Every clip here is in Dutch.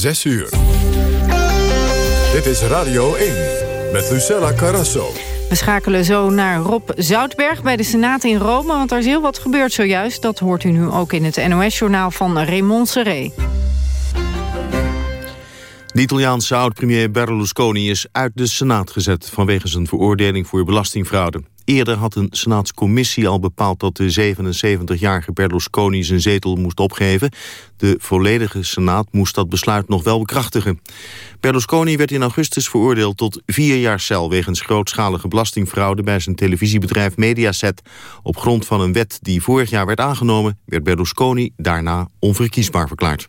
6 uur. Dit is Radio 1 met Lucella Carrasso. We schakelen zo naar Rob Zoutberg bij de Senaat in Rome... want er is heel wat gebeurd zojuist. Dat hoort u nu ook in het NOS-journaal van Raymond Serré. De Italiaanse oud-premier Berlusconi is uit de Senaat gezet... vanwege zijn veroordeling voor belastingfraude. Eerder had een senaatscommissie al bepaald dat de 77-jarige Berlusconi zijn zetel moest opgeven. De volledige senaat moest dat besluit nog wel bekrachtigen. Berlusconi werd in augustus veroordeeld tot vier jaar cel... wegens grootschalige belastingfraude bij zijn televisiebedrijf Mediaset. Op grond van een wet die vorig jaar werd aangenomen... werd Berlusconi daarna onverkiesbaar verklaard.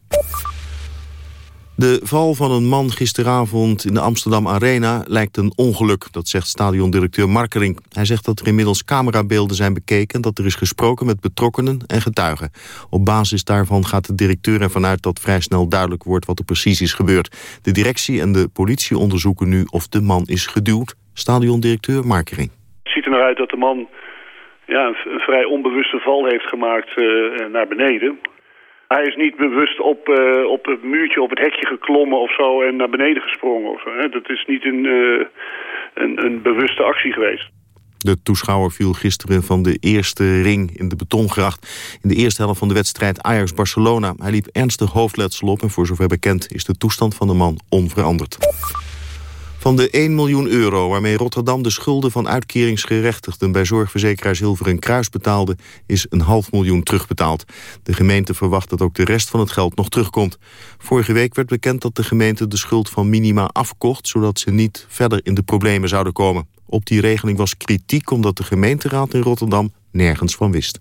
De val van een man gisteravond in de Amsterdam Arena lijkt een ongeluk, dat zegt stadiondirecteur Markering. Hij zegt dat er inmiddels camerabeelden zijn bekeken en dat er is gesproken met betrokkenen en getuigen. Op basis daarvan gaat de directeur ervan uit dat vrij snel duidelijk wordt wat er precies is gebeurd. De directie en de politie onderzoeken nu of de man is geduwd. Stadiondirecteur Markering. Het ziet er naar uit dat de man ja, een, vrij onbewuste val heeft gemaakt uh, naar beneden. Hij is niet bewust op, uh, op het muurtje, op het hekje geklommen of zo en naar beneden gesprongen. Of zo, hè? Dat is niet een, uh, een, een bewuste actie geweest. De toeschouwer viel gisteren van de eerste ring in de betongracht... in de eerste helft van de wedstrijd Ajax-Barcelona. Hij liep ernstig hoofdletsel op en voor zover bekend is de toestand van de man onveranderd. Van de 1 miljoen euro waarmee Rotterdam de schulden van uitkeringsgerechtigden bij zorgverzekeraar Zilveren Kruis betaalde, is een half miljoen terugbetaald. De gemeente verwacht dat ook de rest van het geld nog terugkomt. Vorige week werd bekend dat de gemeente de schuld van Minima afkocht, zodat ze niet verder in de problemen zouden komen. Op die regeling was kritiek omdat de gemeenteraad in Rotterdam nergens van wist.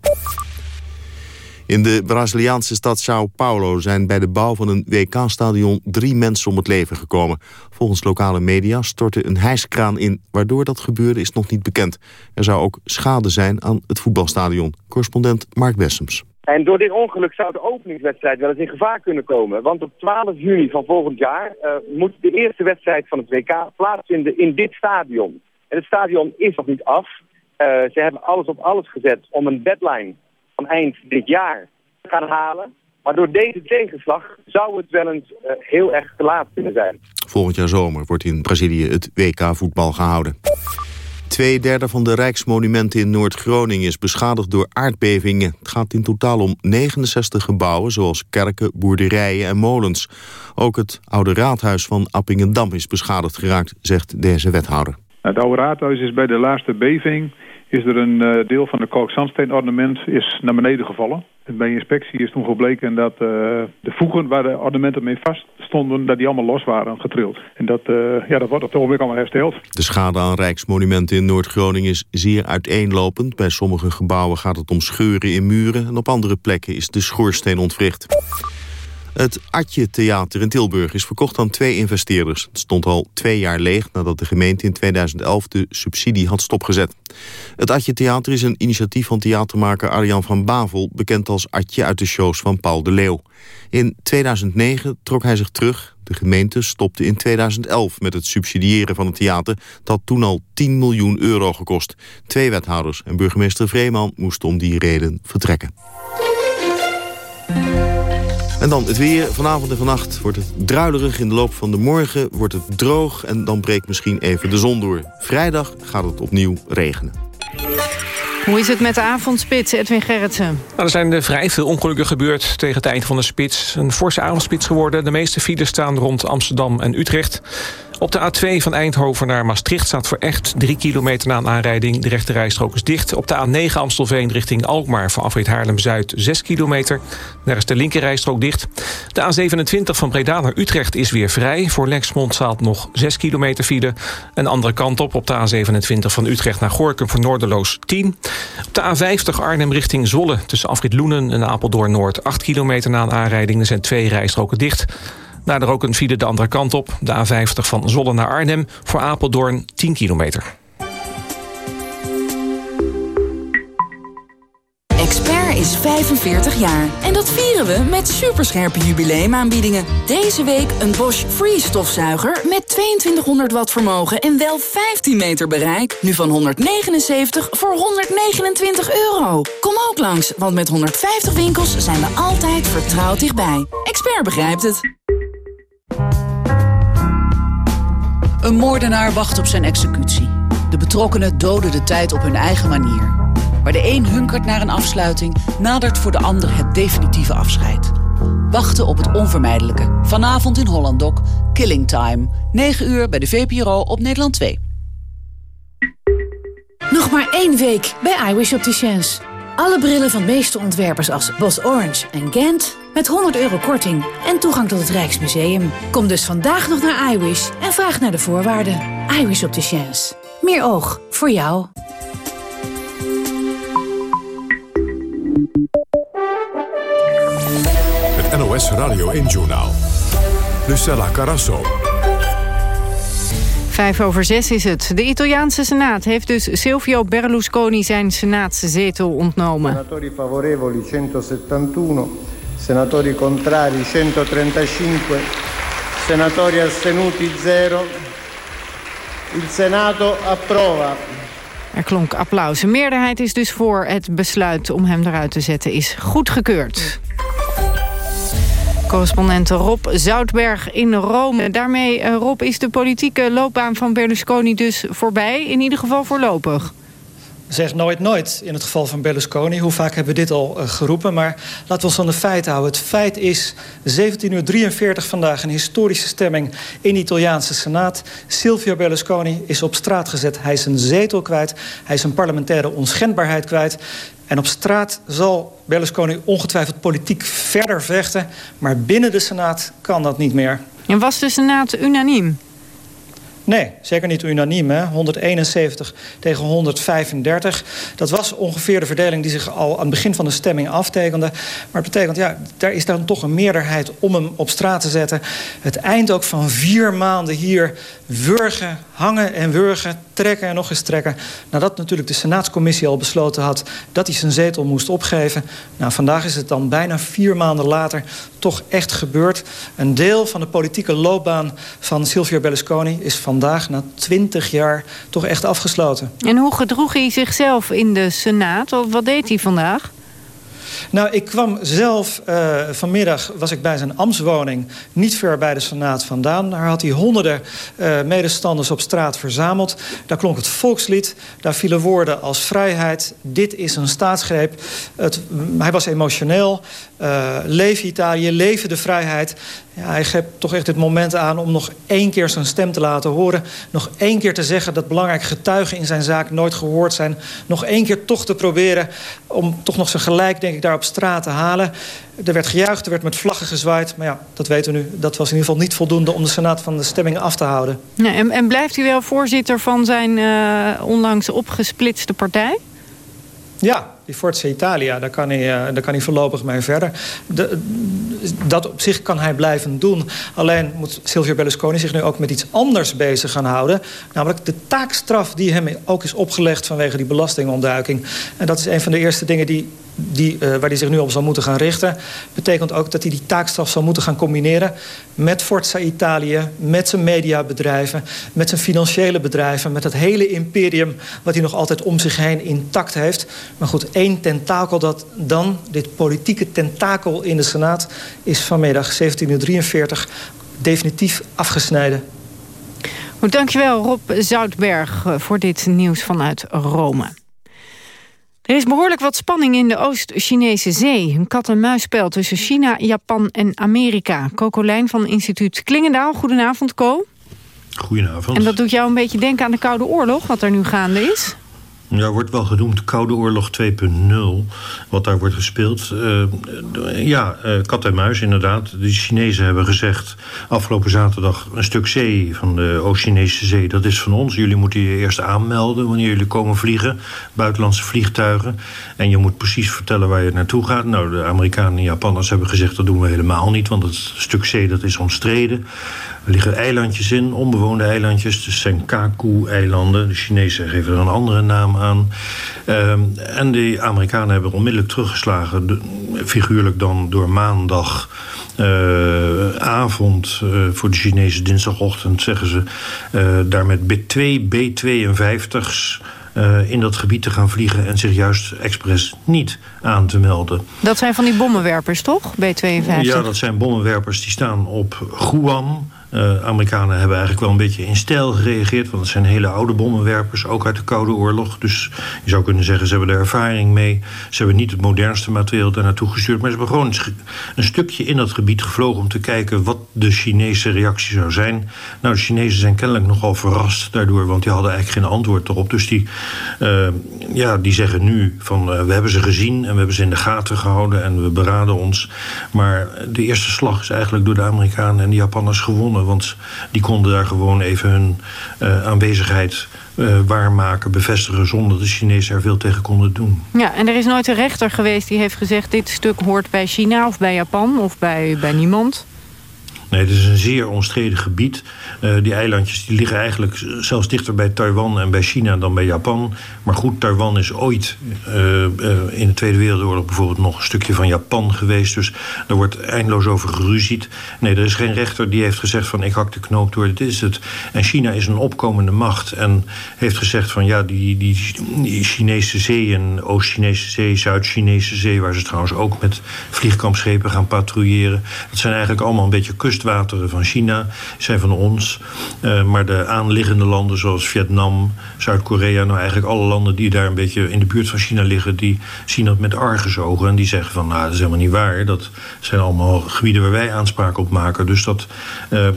In de Braziliaanse stad Sao Paulo zijn bij de bouw van een WK-stadion drie mensen om het leven gekomen. Volgens lokale media stortte een hijskraan in. Waardoor dat gebeurde is nog niet bekend. Er zou ook schade zijn aan het voetbalstadion. Correspondent Mark Bessems. En door dit ongeluk zou de openingswedstrijd wel eens in gevaar kunnen komen. Want op 12 juni van volgend jaar uh, moet de eerste wedstrijd van het WK plaatsvinden in dit stadion. En het stadion is nog niet af. Uh, ze hebben alles op alles gezet om een deadline van eind dit jaar gaan halen. Maar door deze tegenslag zou het wel eens uh, heel erg te laat kunnen zijn. Volgend jaar zomer wordt in Brazilië het WK-voetbal gehouden. Twee derde van de rijksmonumenten in Noord-Groningen is beschadigd door aardbevingen. Het gaat in totaal om 69 gebouwen, zoals kerken, boerderijen en molens. Ook het oude raadhuis van Appingedam is beschadigd geraakt, zegt deze wethouder. Het oude raadhuis is bij de laatste beving is er een uh, deel van de kalkzandsteenornament is naar beneden gevallen. En bij inspectie is toen gebleken dat uh, de voegen waar de ornamenten mee vast stonden, dat die allemaal los waren getrild. En dat, uh, ja, dat wordt op het ogenblik allemaal hersteld. De schade aan rijksmonumenten in Noord-Groningen is zeer uiteenlopend. Bij sommige gebouwen gaat het om scheuren in muren en op andere plekken is de schoorsteen ontwricht. Het Atje Theater in Tilburg is verkocht aan twee investeerders. Het stond al twee jaar leeg nadat de gemeente in 2011 de subsidie had stopgezet. Het Atje Theater is een initiatief van theatermaker Arjan van Bavel... bekend als Atje uit de shows van Paul de Leeuw. In 2009 trok hij zich terug. De gemeente stopte in 2011 met het subsidiëren van het theater... dat toen al 10 miljoen euro gekost. Twee wethouders en burgemeester Vreeman moesten om die reden vertrekken. En dan het weer. Vanavond en vannacht wordt het druilerig. In de loop van de morgen wordt het droog en dan breekt misschien even de zon door. Vrijdag gaat het opnieuw regenen. Hoe is het met de avondspits, Edwin Gerritsen? Nou, er zijn vrij veel ongelukken gebeurd tegen het eind van de spits. Een forse avondspits geworden. De meeste files staan rond Amsterdam en Utrecht. Op de A2 van Eindhoven naar Maastricht staat voor echt 3 kilometer na een aanrijding. De rechte rijstrook is dicht. Op de A9 Amstelveen richting Alkmaar van afrit Haarlem-Zuid 6 kilometer. Daar is de linker rijstrook dicht. De A27 van Breda naar Utrecht is weer vrij. Voor Lexmond staat nog 6 kilometer file. Een andere kant op op de A27 van Utrecht naar Gorkum voor Noorderloos 10. Op de A50 Arnhem richting Zwolle tussen afrit Loenen en Apeldoorn Noord 8 kilometer na een aanrijding. Er zijn twee rijstroken dicht. Daar er ook een file de andere kant op. De A50 van Zolle naar Arnhem. Voor Apeldoorn 10 kilometer. Expert is 45 jaar. En dat vieren we met superscherpe jubileumaanbiedingen. Deze week een Bosch Free stofzuiger met 2200 watt vermogen en wel 15 meter bereik. Nu van 179 voor 129 euro. Kom ook langs, want met 150 winkels zijn we altijd vertrouwd dichtbij. Expert begrijpt het. Een moordenaar wacht op zijn executie. De betrokkenen doden de tijd op hun eigen manier. Waar de een hunkert naar een afsluiting, nadert voor de ander het definitieve afscheid. Wachten op het onvermijdelijke. Vanavond in Hollandok, Killing Time. 9 uur bij de VPRO op Nederland 2. Nog maar één week bij iWish Opticians. Alle brillen van meeste ontwerpers als Bos Orange en Gent... met 100 euro korting en toegang tot het Rijksmuseum. Kom dus vandaag nog naar iWish en vraag naar de voorwaarden. iWish Opticians. Meer oog voor jou. Het NOS Radio 1-journaal. Lucella Carasso. Vijf over zes is het. De Italiaanse Senaat heeft dus Silvio Berlusconi zijn Senaatszetel ontnomen. Senatori favorevoli 171, senatori contrari 135, senatori astenuti 0. Il Senato approva. Er klonk applaus. Een meerderheid is dus voor het besluit om hem eruit te zetten is goedgekeurd. Correspondent Rob Zoutberg in Rome. Daarmee, eh, Rob, is de politieke loopbaan van Berlusconi dus voorbij. In ieder geval voorlopig. Zeg nooit nooit in het geval van Berlusconi. Hoe vaak hebben we dit al uh, geroepen? Maar laten we ons aan de feiten houden. Het feit is 17.43 uur vandaag een historische stemming in de Italiaanse Senaat. Silvio Berlusconi is op straat gezet. Hij is een zetel kwijt. Hij is een parlementaire onschendbaarheid kwijt. En op straat zal Berlusconi ongetwijfeld politiek verder vechten. Maar binnen de Senaat kan dat niet meer. En was de Senaat unaniem? Nee, zeker niet unaniem. Hè? 171 tegen 135. Dat was ongeveer de verdeling die zich al aan het begin van de stemming aftekende. Maar het betekent, ja, daar is dan toch een meerderheid om hem op straat te zetten. Het eind ook van vier maanden hier wurgen, hangen en wurgen, trekken en nog eens trekken. Nadat natuurlijk de Senaatscommissie al besloten had dat hij zijn zetel moest opgeven. Nou, vandaag is het dan bijna vier maanden later toch echt gebeurd. Een deel van de politieke loopbaan van Silvio Berlusconi is vandaag na twintig jaar toch echt afgesloten. En hoe gedroeg hij zichzelf in de Senaat? Wat deed hij vandaag? Nou, ik kwam zelf uh, vanmiddag, was ik bij zijn ambtswoning... niet ver bij de Senaat vandaan. Daar had hij honderden uh, medestanders op straat verzameld. Daar klonk het volkslied. Daar vielen woorden als vrijheid. Dit is een staatsgreep. Het, hij was emotioneel. Uh, leef Italië, leven de vrijheid. Ja, hij greep toch echt dit moment aan om nog één keer zijn stem te laten horen. Nog één keer te zeggen dat belangrijke getuigen in zijn zaak nooit gehoord zijn. Nog één keer toch te proberen om toch nog zijn gelijk, denk ik, daar op straat te halen. Er werd gejuicht, er werd met vlaggen gezwaaid. Maar ja, dat weten we nu. Dat was in ieder geval niet voldoende om de Senaat van de stemming af te houden. Ja, en, en blijft u wel voorzitter van zijn uh, onlangs opgesplitste partij? Ja, die Forza Italia, daar kan hij, uh, daar kan hij voorlopig mee verder. De, dat op zich kan hij blijven doen. Alleen moet Silvio Berlusconi zich nu ook met iets anders bezig gaan houden. Namelijk de taakstraf die hem ook is opgelegd vanwege die belastingontduiking. En dat is een van de eerste dingen die die, uh, waar hij zich nu op zal moeten gaan richten... betekent ook dat hij die taakstraf zal moeten gaan combineren... met Forza Italië, met zijn mediabedrijven... met zijn financiële bedrijven... met het hele imperium wat hij nog altijd om zich heen intact heeft. Maar goed, één tentakel dat dan, dit politieke tentakel in de Senaat... is vanmiddag 17.43 uur definitief afgesneden. Goed, dankjewel Rob Zoutberg voor dit nieuws vanuit Rome. Er is behoorlijk wat spanning in de Oost-Chinese zee. Een kat-en-muisspel tussen China, Japan en Amerika. Coco Lijn van instituut Klingendaal. Goedenavond, Co. Goedenavond. En dat doet jou een beetje denken aan de Koude Oorlog, wat er nu gaande is? Ja, wordt wel genoemd Koude Oorlog 2.0, wat daar wordt gespeeld. Uh, ja, uh, kat en muis inderdaad. De Chinezen hebben gezegd afgelopen zaterdag... een stuk zee van de Oost-Chinese zee, dat is van ons. Jullie moeten je eerst aanmelden wanneer jullie komen vliegen. Buitenlandse vliegtuigen. En je moet precies vertellen waar je naartoe gaat. Nou, de Amerikanen en Japanners hebben gezegd... dat doen we helemaal niet, want het stuk zee dat is omstreden. Er liggen eilandjes in, onbewoonde eilandjes. De Senkaku-eilanden. De Chinezen geven er een andere naam aan. Um, en de Amerikanen hebben onmiddellijk teruggeslagen. De, figuurlijk dan door maandag... Uh, avond uh, voor de Chinese dinsdagochtend zeggen ze... Uh, daar met B2, B52's... Uh, in dat gebied te gaan vliegen... en zich juist expres niet aan te melden. Dat zijn van die bommenwerpers, toch? B-52? Ja, dat zijn bommenwerpers die staan op Guam... Uh, Amerikanen hebben eigenlijk wel een beetje in stijl gereageerd. Want het zijn hele oude bommenwerpers, ook uit de Koude Oorlog. Dus je zou kunnen zeggen, ze hebben er ervaring mee. Ze hebben niet het modernste materieel daar naartoe gestuurd. Maar ze hebben gewoon een stukje in dat gebied gevlogen... om te kijken wat de Chinese reactie zou zijn. Nou, de Chinezen zijn kennelijk nogal verrast daardoor... want die hadden eigenlijk geen antwoord erop. Dus die, uh, ja, die zeggen nu van, uh, we hebben ze gezien... en we hebben ze in de gaten gehouden en we beraden ons. Maar de eerste slag is eigenlijk door de Amerikanen en de Japanners gewonnen want die konden daar gewoon even hun uh, aanwezigheid uh, waarmaken, bevestigen... zonder de Chinezen er veel tegen konden doen. Ja, en er is nooit een rechter geweest die heeft gezegd... dit stuk hoort bij China of bij Japan of bij, bij niemand? Nee, het is een zeer omstreden gebied. Uh, die eilandjes die liggen eigenlijk zelfs dichter bij Taiwan en bij China dan bij Japan. Maar goed, Taiwan is ooit uh, uh, in de Tweede Wereldoorlog bijvoorbeeld nog een stukje van Japan geweest. Dus daar wordt eindeloos over geruzied. Nee, er is geen rechter die heeft gezegd van ik hak de knoop door, dit is het. En China is een opkomende macht en heeft gezegd van ja, die, die, die Chinese zee en Oost-Chinese zee, Zuid-Chinese zee... waar ze trouwens ook met vliegkampschepen gaan patrouilleren... dat zijn eigenlijk allemaal een beetje kust kustwateren van China zijn van ons. Uh, maar de aanliggende landen zoals Vietnam, Zuid-Korea... nou eigenlijk alle landen die daar een beetje in de buurt van China liggen... die zien dat met argusogen en die zeggen van... nou, dat is helemaal niet waar. Dat zijn allemaal gebieden waar wij aanspraak op maken. Dus dat uh,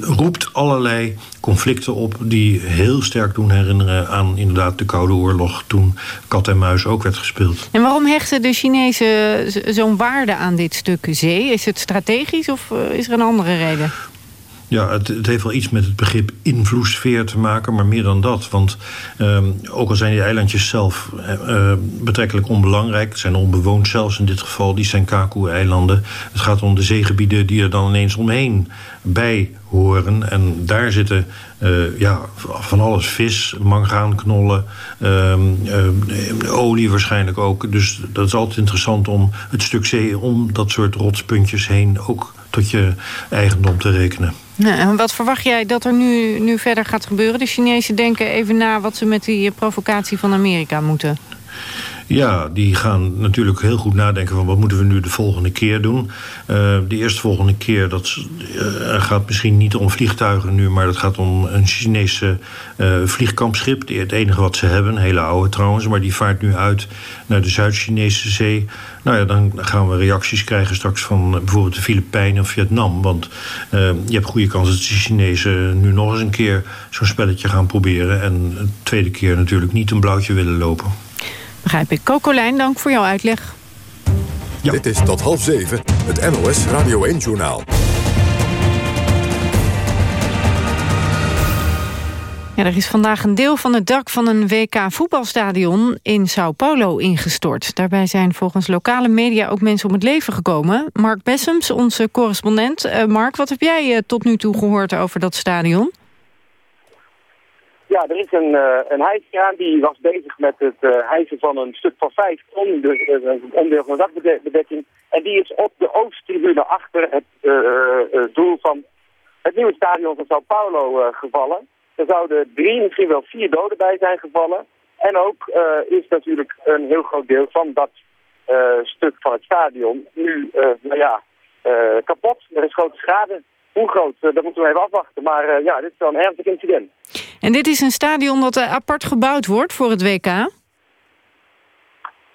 roept allerlei conflicten op... die heel sterk doen herinneren aan inderdaad de Koude Oorlog... toen kat en muis ook werd gespeeld. En waarom hechten de Chinezen zo'n waarde aan dit stuk zee? Is het strategisch of eh, is er een andere reden? Ja, het, heeft wel iets met het begrip invloedssfeer te maken, maar meer dan dat. Want uh, ook al zijn die eilandjes zelf uh, betrekkelijk onbelangrijk, zijn onbewoond zelfs in dit geval, die Senkaku-eilanden. Het gaat om de zeegebieden die er dan ineens omheen bij horen. En daar zitten uh, ja, van alles, vis, mangaanknollen, olie waarschijnlijk ook. Dus dat is altijd interessant om het stuk zee om dat soort rotspuntjes heen ook tot je eigendom te rekenen. Nou, en wat verwacht jij dat er nu, nu verder gaat gebeuren? De Chinezen denken even na wat ze met die provocatie van Amerika moeten. Ja, die gaan natuurlijk heel goed nadenken van wat moeten we nu de volgende keer doen. Uh, de eerste volgende keer, dat uh, gaat misschien niet om vliegtuigen nu... maar het gaat om een Chinese uh, vliegkampschip. Het enige wat ze hebben, een hele oude trouwens... maar die vaart nu uit naar de Zuid-Chinese zee. Nou ja, dan gaan we reacties krijgen straks van bijvoorbeeld de Filipijnen of Vietnam. Want je hebt goede kans dat de Chinezen nu nog eens een keer zo'n spelletje gaan proberen... en de tweede keer natuurlijk niet een blauwtje willen lopen. Begrijp ik. Kokolijn, dank voor jouw uitleg. Ja. Dit is tot half zeven, het NOS Radio 1-journaal. Ja, er is vandaag een deel van het dak van een WK-voetbalstadion in Sao Paulo ingestort. Daarbij zijn volgens lokale media ook mensen om het leven gekomen. Mark Bessems, onze correspondent. Uh, Mark, wat heb jij uh, tot nu toe gehoord over dat stadion? Ja, er is een, uh, een hijskraan die was bezig met het uh, hijsen van een stuk van vijf ton, dus een onderdeel van de dakbedekking. En die is op de oosttribune achter het doel van het nieuwe stadion van Sao Paulo gevallen. Er zouden drie, misschien wel vier doden bij zijn gevallen. En ook is natuurlijk een heel groot deel van dat stuk van het stadion nu, nou ja, kapot. Er is grote schade. Hoe groot, dat moeten we even afwachten. Maar ja, dit is wel een ernstig incident. En dit is een stadion dat apart gebouwd wordt voor het WK?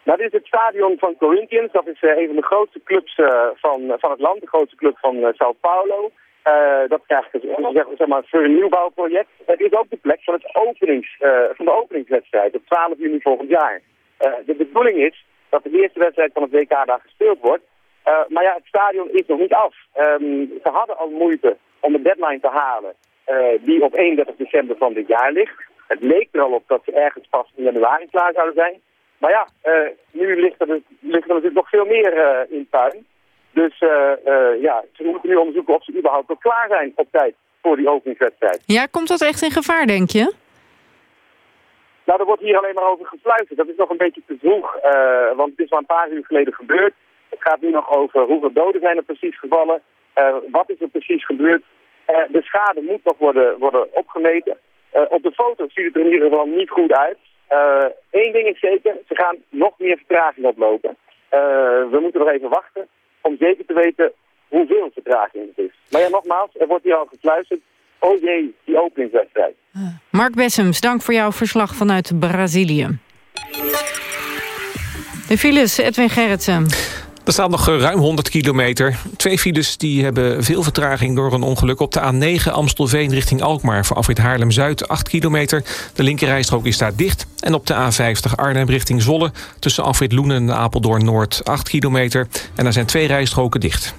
Nou, dit is het stadion van Corinthians. Dat is een van de grootste clubs van, van het land, de grootste club van Sao Paulo. Dat krijgt dus, zeg maar, voor een nieuwbouwproject. Het is ook de plek van, het openings, van de openingswedstrijd op 12 juni volgend jaar. de bedoeling is dat de eerste wedstrijd van het WK daar gespeeld wordt. maar ja, het stadion is nog niet af. Um, ze hadden al moeite om de deadline te halen. Die op 31 december van dit jaar ligt. Het leek er al op dat ze ergens pas in januari klaar zouden zijn. Maar ja, nu ligt er, dus, ligt er natuurlijk nog veel meer in tuin. Dus ja, ze moeten nu onderzoeken of ze überhaupt nog klaar zijn op tijd voor die openingswedstrijd. Ja, komt dat echt in gevaar, denk je? Nou, er wordt hier alleen maar over gefluisterd. Dat is nog een beetje te vroeg, want het is maar een paar uur geleden gebeurd. Het gaat nu nog over hoeveel doden zijn er precies gevallen. wat is er precies gebeurd? Uh, de schade moet nog worden, worden opgemeten. Uh, op de foto ziet het er in ieder geval niet goed uit. Eén ding is zeker, ze gaan nog meer vertraging oplopen. we moeten nog even wachten om zeker te weten hoeveel vertraging het is. Maar ja, nogmaals, er wordt hier al gefluisterd. Oh jee, die openingswedstrijd. Mark Bessems, dank voor jouw verslag vanuit Brazilië. De files, Edwin Gerritsen. Er staat nog ruim 100 kilometer. Twee files die hebben veel vertraging door een ongeluk op de A9 Amstelveen richting Alkmaar. Voor afrit Haarlem-Zuid 8 kilometer. De linkerrijstrook is daar dicht. En op de A50 Arnhem richting Zwolle tussen afrit Loenen en Apeldoorn-Noord 8 kilometer. En daar zijn twee rijstroken dicht.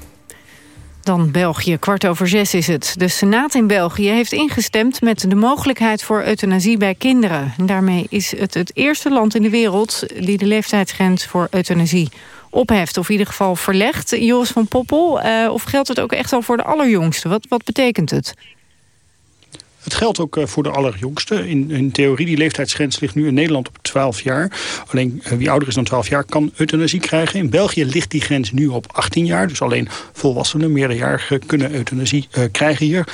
Dan België, kwart over zes is het. De Senaat in België heeft ingestemd met de mogelijkheid voor euthanasie bij kinderen. daarmee is het het eerste land in de wereld die de leeftijdsgrens voor euthanasie opheft. Of in ieder geval verlegt. Joris van Poppel, uh, of geldt het ook echt al voor de allerjongsten? Wat, wat betekent het? Het geldt ook eh, voor de allerjongste. In, in theorie, die leeftijdsgrens ligt nu in Nederland op 12 jaar. Alleen eh, wie ouder is dan 12 jaar kan euthanasie krijgen. In België ligt die grens nu op 18 jaar. Dus alleen volwassenen, meerderjarigen kunnen euthanasie uh, krijgen hier.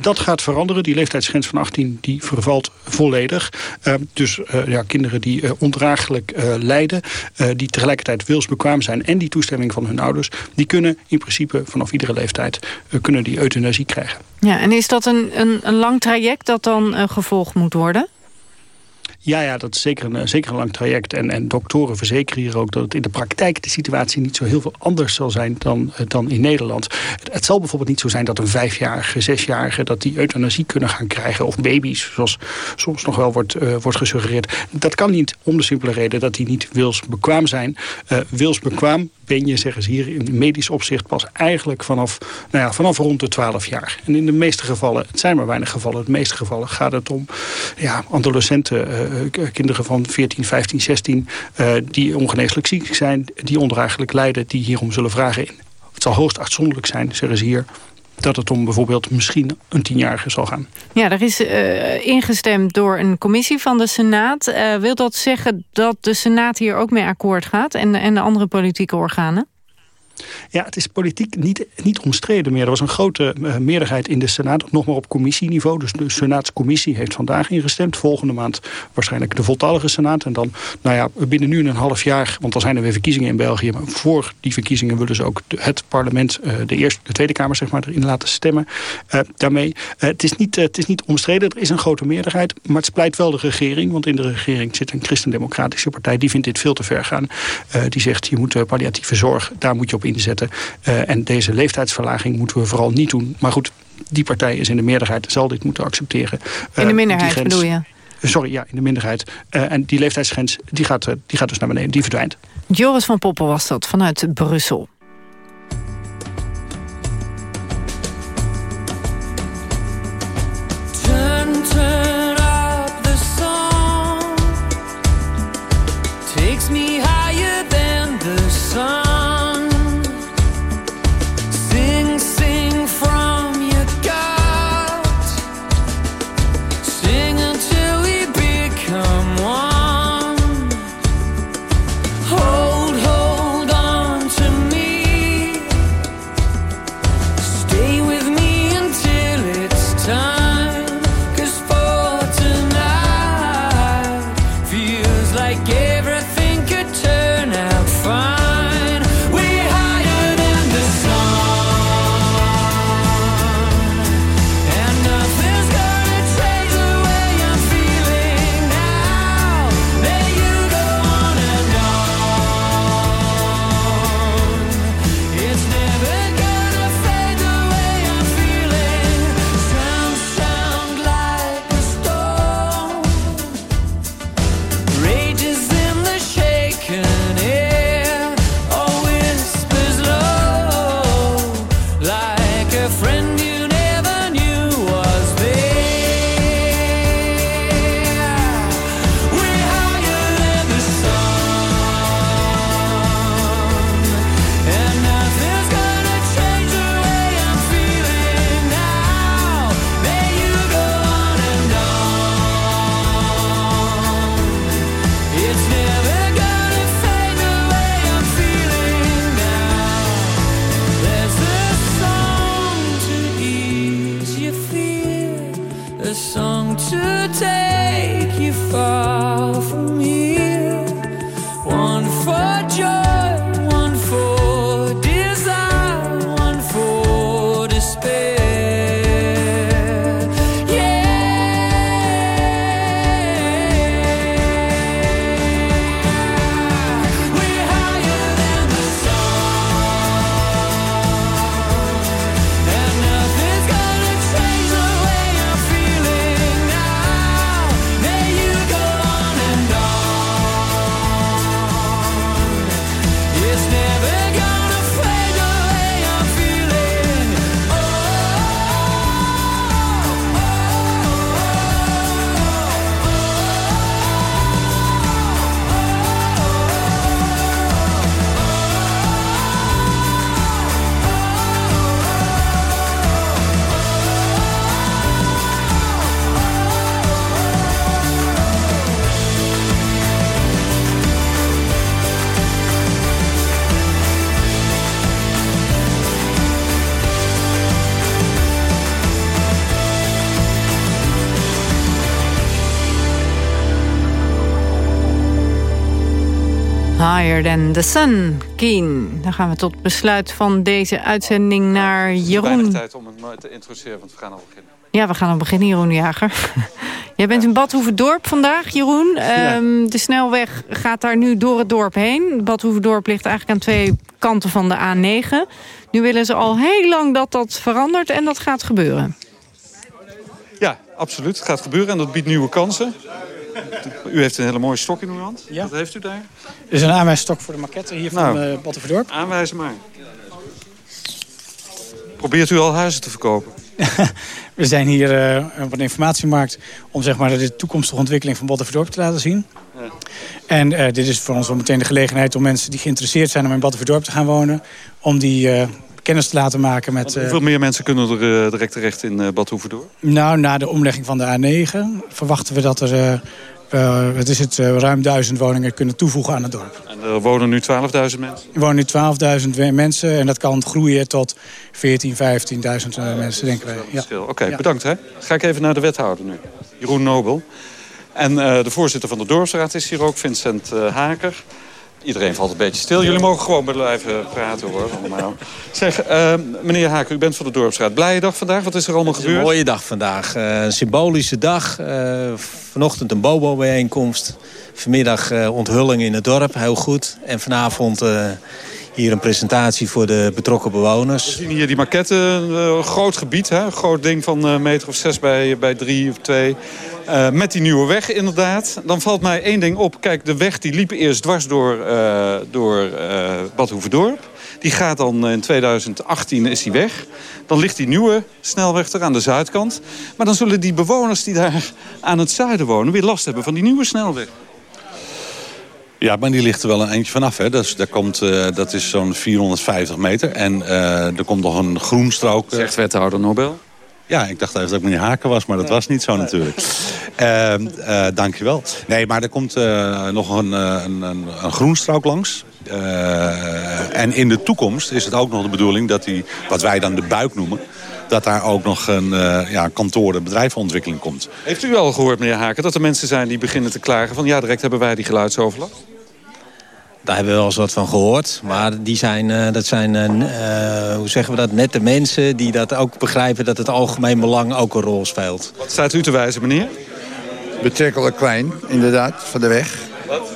Dat gaat veranderen. Die leeftijdsgrens van 18 die vervalt volledig. Dus ja, kinderen die ondraaglijk lijden, die tegelijkertijd wilsbekwaam zijn en die toestemming van hun ouders, die kunnen in principe vanaf iedere leeftijd kunnen die euthanasie krijgen. Ja, en is dat een, een, een lang traject dat dan uh, gevolgd moet worden? Ja, ja, dat is zeker een, zeker een lang traject. En, en doktoren verzekeren hier ook dat het in de praktijk... de situatie niet zo heel veel anders zal zijn dan, eh, dan in Nederland. Het, zal bijvoorbeeld niet zo zijn dat een vijfjarige, zesjarige... dat die euthanasie kunnen gaan krijgen. Of baby's, zoals soms nog wel wordt, uh, wordt gesuggereerd. Dat kan niet om de simpele reden dat die niet wilsbekwaam zijn. Uh, wilsbekwaam ben je, zeggen ze hier, in medisch opzicht pas eigenlijk vanaf, nou ja, vanaf rond de 12 jaar. En in de meeste gevallen, het zijn maar weinig gevallen, in de meeste gevallen gaat het om ja, adolescenten, kinderen van 14, 15, 16, uh, die ongeneeslijk ziek zijn, die ondraaglijk lijden, die hierom zullen vragen. Het zal hoogst uitzonderlijk zijn, zeggen ze hier, dat het om bijvoorbeeld misschien een tienjarige zal gaan. Ja, er is uh, ingestemd door een commissie van de Senaat. Wil dat zeggen dat de Senaat hier ook mee akkoord gaat en, en de andere politieke organen? Ja, het is politiek niet, niet omstreden meer. Er was een grote uh, meerderheid in de Senaat, nog maar op commissieniveau. Dus de Senaatscommissie heeft vandaag ingestemd. Volgende maand waarschijnlijk de voltallige Senaat. En dan, nou ja, binnen nu een half jaar, want dan zijn er weer verkiezingen in België. Maar voor die verkiezingen willen ze ook het parlement, uh, de, eerste, de Tweede Kamer, zeg maar, erin laten stemmen. Uh, daarmee, het, is niet, het is niet omstreden, er is een grote meerderheid. Maar het splijt wel de regering, want in de regering zit een christendemocratische partij. Die vindt dit veel te ver gaan. die zegt, je moet palliatieve zorg, daar moet je op inzetten. Uh, en deze leeftijdsverlaging moeten we vooral niet doen. Maar goed, die partij is in de meerderheid, zal dit moeten accepteren. In de minderheid grens, bedoel je? Sorry, ja, in de minderheid. Uh, en die leeftijdsgrens die gaat, die gaat dus naar beneden, die verdwijnt. Joris van Poppel was dat, vanuit Brussel. Higher than the sun, Keen. Dan gaan we tot besluit van deze uitzending naar Weinig Jeroen. tijd om het te introduceren, want we gaan al beginnen. Ja, we gaan al beginnen, Jeroen Jager. Jij bent in Badhoevedorp vandaag, Jeroen. Ehm, de snelweg gaat daar nu door het dorp heen. Badhoevedorp ligt eigenlijk aan twee kanten van de A9. Nu willen ze al heel lang dat dat verandert en dat gaat gebeuren. Ja, absoluut. Het gaat gebeuren en dat biedt nieuwe kansen. U heeft een hele mooie stok in uw hand. Ja. Wat heeft u daar? Dit is een aanwijsstok voor de maquette hier van Battenverdorp. Aanwijzen maar. Probeert u al huizen te verkopen? We zijn hier eh, op een informatiemarkt om zeg maar, de toekomstige ontwikkeling van Battenverdorp te laten zien. En eh, dit is voor ons wel meteen de gelegenheid om mensen die geïnteresseerd zijn om in Battenverdorp te gaan wonen, om die kennis te laten maken met... eh, Hoeveel meer mensen kunnen er eh, direct terecht in uh, Bad Hoevendoor? nou, na de omlegging van de A9 verwachten we dat er, eh, eh, wat is het, eh, ruim duizend woningen kunnen toevoegen aan het dorp. En er wonen nu 12.000 mensen. Er wonen nu 12.000 we- mensen en dat kan groeien tot 14.000, 15.000 eh, mensen, denken wij. Ja. Oké, bedankt. Hè. Ga ik even naar de wethouder nu. Jeroen Nobel. En eh, de voorzitter van de dorpsraad is hier ook, Vincent eh, Haker. Iedereen valt een beetje stil. Jullie mogen gewoon blijven praten hoor. Allemaal. Zeg, eh, meneer Haker, u bent van de dorpsraad. Blije dag vandaag? Wat is er allemaal een gebeurd? mooie dag vandaag. Eh, een symbolische dag. Eh, vanochtend een bobo-bijeenkomst. Vanmiddag eh, onthulling in het dorp, heel goed. En vanavond hier een presentatie voor de betrokken bewoners. We zien hier die maquette, een eh, groot gebied, hè? een groot ding van een meter of zes bij, bij drie of twee. Eh, met die nieuwe weg inderdaad. Dan valt mij één ding op. Kijk, de weg die liep eerst dwars door, eh door eh Hoeverdorp. Die gaat dan in 2018 is die weg. Dan ligt die nieuwe snelweg er aan de zuidkant. Maar dan zullen die bewoners die daar aan het zuiden wonen... weer last hebben van die nieuwe snelweg. Ja, maar die ligt er wel een eindje vanaf. Hè. Dat is, daar komt, eh, dat is zo'n 450 meter. En eh, er komt nog een groenstrook. Zegt wethouder Nobel. Ja, ik dacht even dat ik meneer Haken was, maar dat was niet zo natuurlijk. Uh, uh, dankjewel. Nee, maar er komt uh, nog een, een, een, een groenstrook langs. Uh, en in de toekomst is het ook nog de bedoeling dat die, wat wij dan de buik noemen... dat daar ook nog een uh, ja, kantoren bedrijvenontwikkeling komt. Heeft u al gehoord, meneer Haken, dat er mensen zijn die beginnen te klagen... van ja, direct hebben wij die geluidsoverlast? Daar hebben we wel eens wat van gehoord. Maar die zijn, uh, dat zijn uh, hoe zeggen we dat, nette mensen... die dat ook begrijpen dat het algemeen belang ook een rol speelt. Wat staat u te wijzen, meneer? Betrekkelijk klein, inderdaad, van de weg.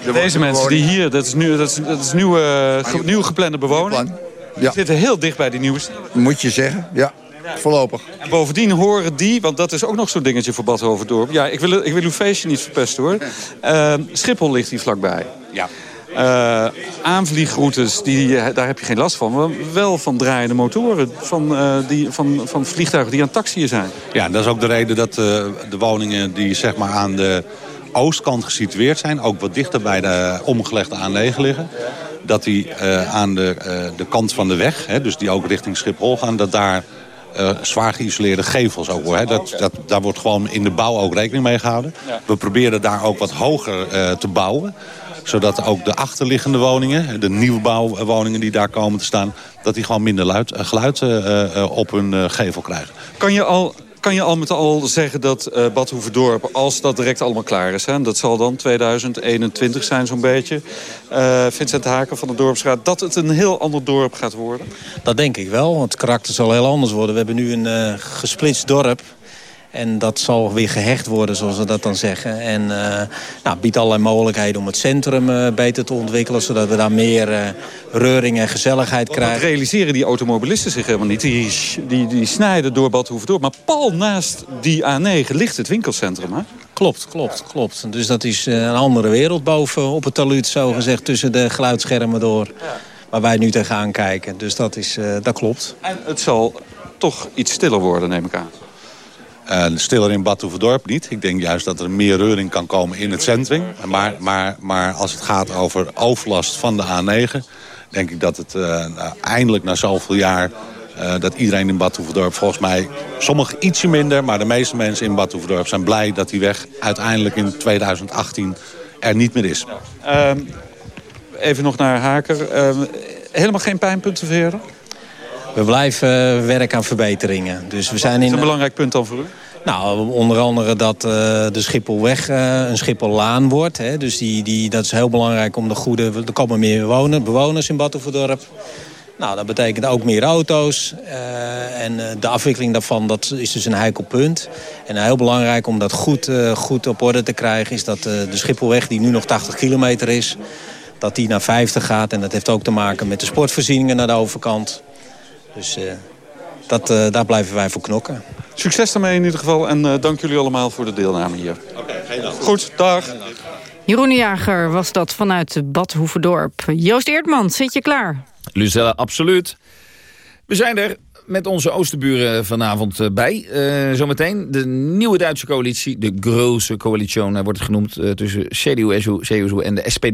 De Deze mensen die hier, dat is, nu, dat is, dat is nieuwe, ge, nieuw geplande bewoning... Die zitten heel dicht bij die nieuwe Moet je zeggen, ja. Voorlopig. En bovendien horen die, want dat is ook nog zo'n dingetje voor Bad Hoverdorp. Ja, ik wil, ik wil uw feestje niet verpesten hoor. Uh, Schiphol ligt hier vlakbij. Ja. Uh, aanvliegroutes, die, daar heb je geen last van. Maar wel van draaiende motoren. Van, uh, die, van, van vliegtuigen die aan taxiën zijn. Ja, dat is ook de reden dat uh, de woningen die zeg maar aan de oostkant gesitueerd zijn... ook wat dichter bij de omgelegde A9 liggen... dat die aan de, de kant van de weg, hè, dus die ook richting Schiphol gaan... dat daar uh, zwaar geïsoleerde gevels ook worden. Dat, dat, daar wordt gewoon in de bouw ook rekening mee gehouden. We proberen daar ook wat hoger uh, te bouwen zodat ook de achterliggende woningen, de nieuwbouwwoningen die daar komen te staan... dat die gewoon minder luid, uh, geluid op hun gevel krijgen. Kan je al kan je al met al zeggen dat uh, Bad als dat direct allemaal klaar is... Hè, dat zal dan 2021 zijn zo'n beetje... Uh, Vincent Haken van de Dorpsraad... dat het een heel ander dorp gaat worden? Dat denk ik wel, want het karakter zal heel anders worden. We hebben nu een uh, gesplitst dorp... En dat zal weer gehecht worden, zoals we dat dan zeggen. En uh, nou, biedt allerlei mogelijkheden om het centrum uh, beter te ontwikkelen... zodat we daar meer uh, reuring en gezelligheid Want krijgen. Dat realiseren die automobilisten zich helemaal niet. Die, die, die snijden door. Maar pal naast die A9 ligt het winkelcentrum, hè? Klopt, klopt, klopt. Dus dat is een andere wereld boven op het taluut, zo gezegd... tussen de geluidsschermen door, waar wij nu tegenaan kijken. Dus dat, is, dat klopt. En het zal toch iets stiller worden, neem ik aan. Stiller in Bad niet. Ik denk juist dat er meer reuring kan komen in het centrum. Maar, maar, maar als het gaat over overlast van de A9... denk ik dat het uh, nou, eindelijk na zoveel jaar... Uh, dat iedereen in Bad volgens mij... sommigen ietsje minder, maar de meeste mensen in Bad zijn blij dat die weg uiteindelijk in 2018 er niet meer is. Ja. even nog naar Haker. helemaal geen pijnpunten verder? We blijven werken aan verbeteringen. Dus we zijn in... Is een belangrijk punt dan voor u? Nou, onder andere dat eh, de Schipholweg uh, een Schiphol-laan wordt. Hè. Dus die, die, dat is heel belangrijk om de goede... Er komen meer bewoners, bewoners in Batuverdorp. Nou, dat betekent ook meer auto's. Uh, en de afwikkeling daarvan dat is dus een heikel punt. En heel belangrijk om dat goed, goed op orde te krijgen... is dat de Schipholweg, die nu nog 80 kilometer is... dat die naar 50 gaat. En dat heeft ook te maken met de sportvoorzieningen naar de overkant. Dus dat, daar blijven wij voor knokken. Succes daarmee in ieder geval en uh, dank jullie allemaal voor de deelname hier. Oké, okay, geen dag. Goed, dag. Jeroen Jager was dat vanuit Bad Hoeverdorp. Joost Eertman, zit je klaar? Lucella, absoluut. We zijn er met onze oosterburen vanavond eh, bij. Uh, zometeen de nieuwe Duitse coalitie, de Große Coalition wordt het genoemd... Tussen CDU, CSU en de SPD.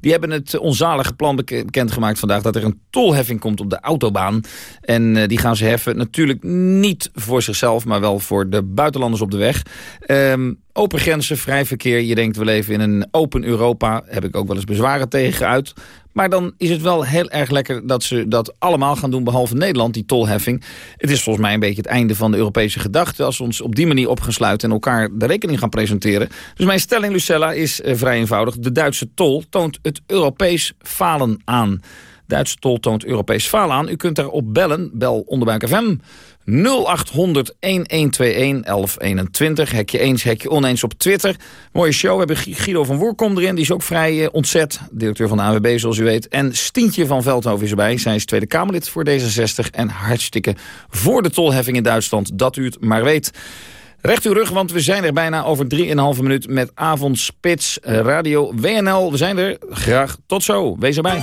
Die hebben het onzalige plan bekendgemaakt vandaag... dat er een tolheffing komt op de autobaan. En die gaan ze heffen natuurlijk niet voor zichzelf... maar wel voor de buitenlanders op de weg. Um, Open grenzen, vrij verkeer. Je denkt we leven in een open Europa. Heb ik ook wel eens bezwaren tegen uit. Maar dan is het wel heel erg lekker dat ze dat allemaal gaan doen... behalve Nederland, die tolheffing. Het is volgens mij een beetje het einde van de Europese gedachte... als we ons op die manier op gaan sluiten en elkaar de rekening gaan presenteren. Dus mijn stelling, Lucella, is uh, vrij eenvoudig. De Duitse tol toont het Europees falen aan. Duitse tol toont Europees falen aan. U kunt daarop bellen, bel Onderbuik FM... 0800 1121 1121. Hekje eens, hekje oneens op Twitter. Mooie show. We hebben Guido van Woerkom erin. Die is ook vrij uh, ontzet. Directeur van de AWB, zoals u weet. En Stientje van Veldhoven is erbij. Zij is Tweede Kamerlid voor D66. En hartstikke voor de tolheffing in Duitsland. Dat u het maar weet. Recht uw rug, want we zijn er bijna over 3,5 minuut met Avondspits Radio WNL. We zijn er. Graag tot zo. Wees erbij.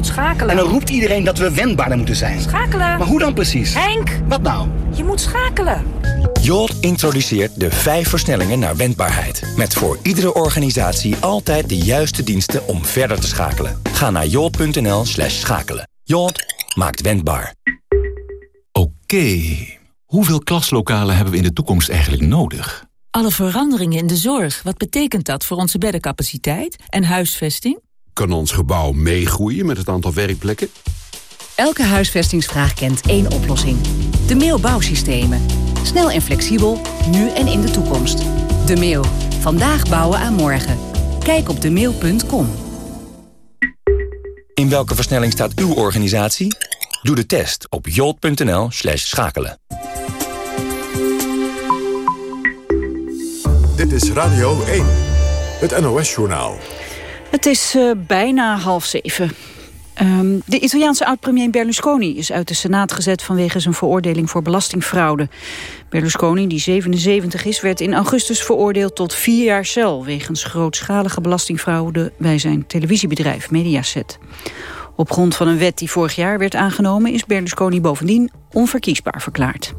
Moet schakelen. En dan roept iedereen dat we wendbaarder moeten zijn. Schakelen. Maar hoe dan precies? Henk. Wat nou? Je moet schakelen. Jolt introduceert de vijf versnellingen naar wendbaarheid. Met voor iedere organisatie altijd de juiste diensten om verder te schakelen. Ga naar jolt.nl slash schakelen. Jolt maakt wendbaar. Oké, okay. hoeveel klaslokalen hebben we in de toekomst eigenlijk nodig? Alle veranderingen in de zorg, wat betekent dat voor onze beddencapaciteit en huisvesting? Kan ons gebouw meegroeien met het aantal werkplekken? Elke huisvestingsvraag kent één oplossing. De Mail Bouwsystemen. Snel en flexibel, nu en in de toekomst. De Mail. Vandaag bouwen aan morgen. Kijk op demail.com. In welke versnelling staat uw organisatie? Doe de test op jolt.nl slash schakelen. Dit is Radio 1, het NOS-journaal. Het is uh, bijna half zeven. Um, de Italiaanse oud-premier Berlusconi is uit de Senaat gezet... vanwege zijn veroordeling voor belastingfraude. Berlusconi, die 77 is, werd in augustus veroordeeld tot vier jaar cel... wegens grootschalige belastingfraude bij zijn televisiebedrijf Mediaset. Op grond van een wet die vorig jaar werd aangenomen... is Berlusconi bovendien onverkiesbaar verklaard.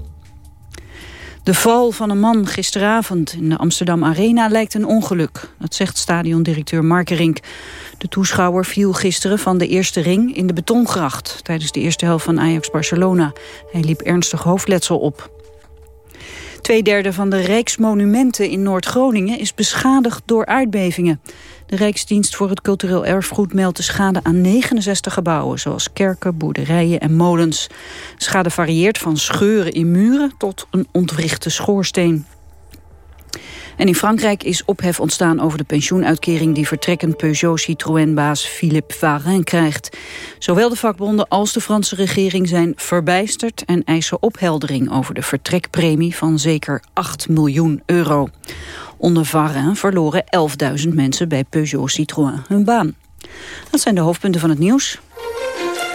De val van een man gisteravond in de Amsterdam Arena lijkt een ongeluk. Dat zegt stadiondirecteur Markerink. De toeschouwer viel gisteren van de eerste ring in de betongracht... tijdens de eerste helft van Ajax-Barcelona. Hij liep ernstig hoofdletsel op. Tweederde van de Rijksmonumenten in Noord-Groningen is beschadigd door aardbevingen. De Rijksdienst voor het Cultureel Erfgoed meldt de schade aan 69 gebouwen... zoals kerken, boerderijen en molens. Schade varieert van scheuren in muren tot een ontwrichte schoorsteen. En in Frankrijk is ophef ontstaan over de pensioenuitkering... die vertrekkend Peugeot-Citroën-baas Philippe Varin krijgt. Zowel de vakbonden als de Franse regering zijn verbijsterd... en eisen opheldering over de vertrekpremie van zeker 8 miljoen euro. Onder Varin verloren 11.000 mensen bij Peugeot-Citroën hun baan. Dat zijn de hoofdpunten van het nieuws.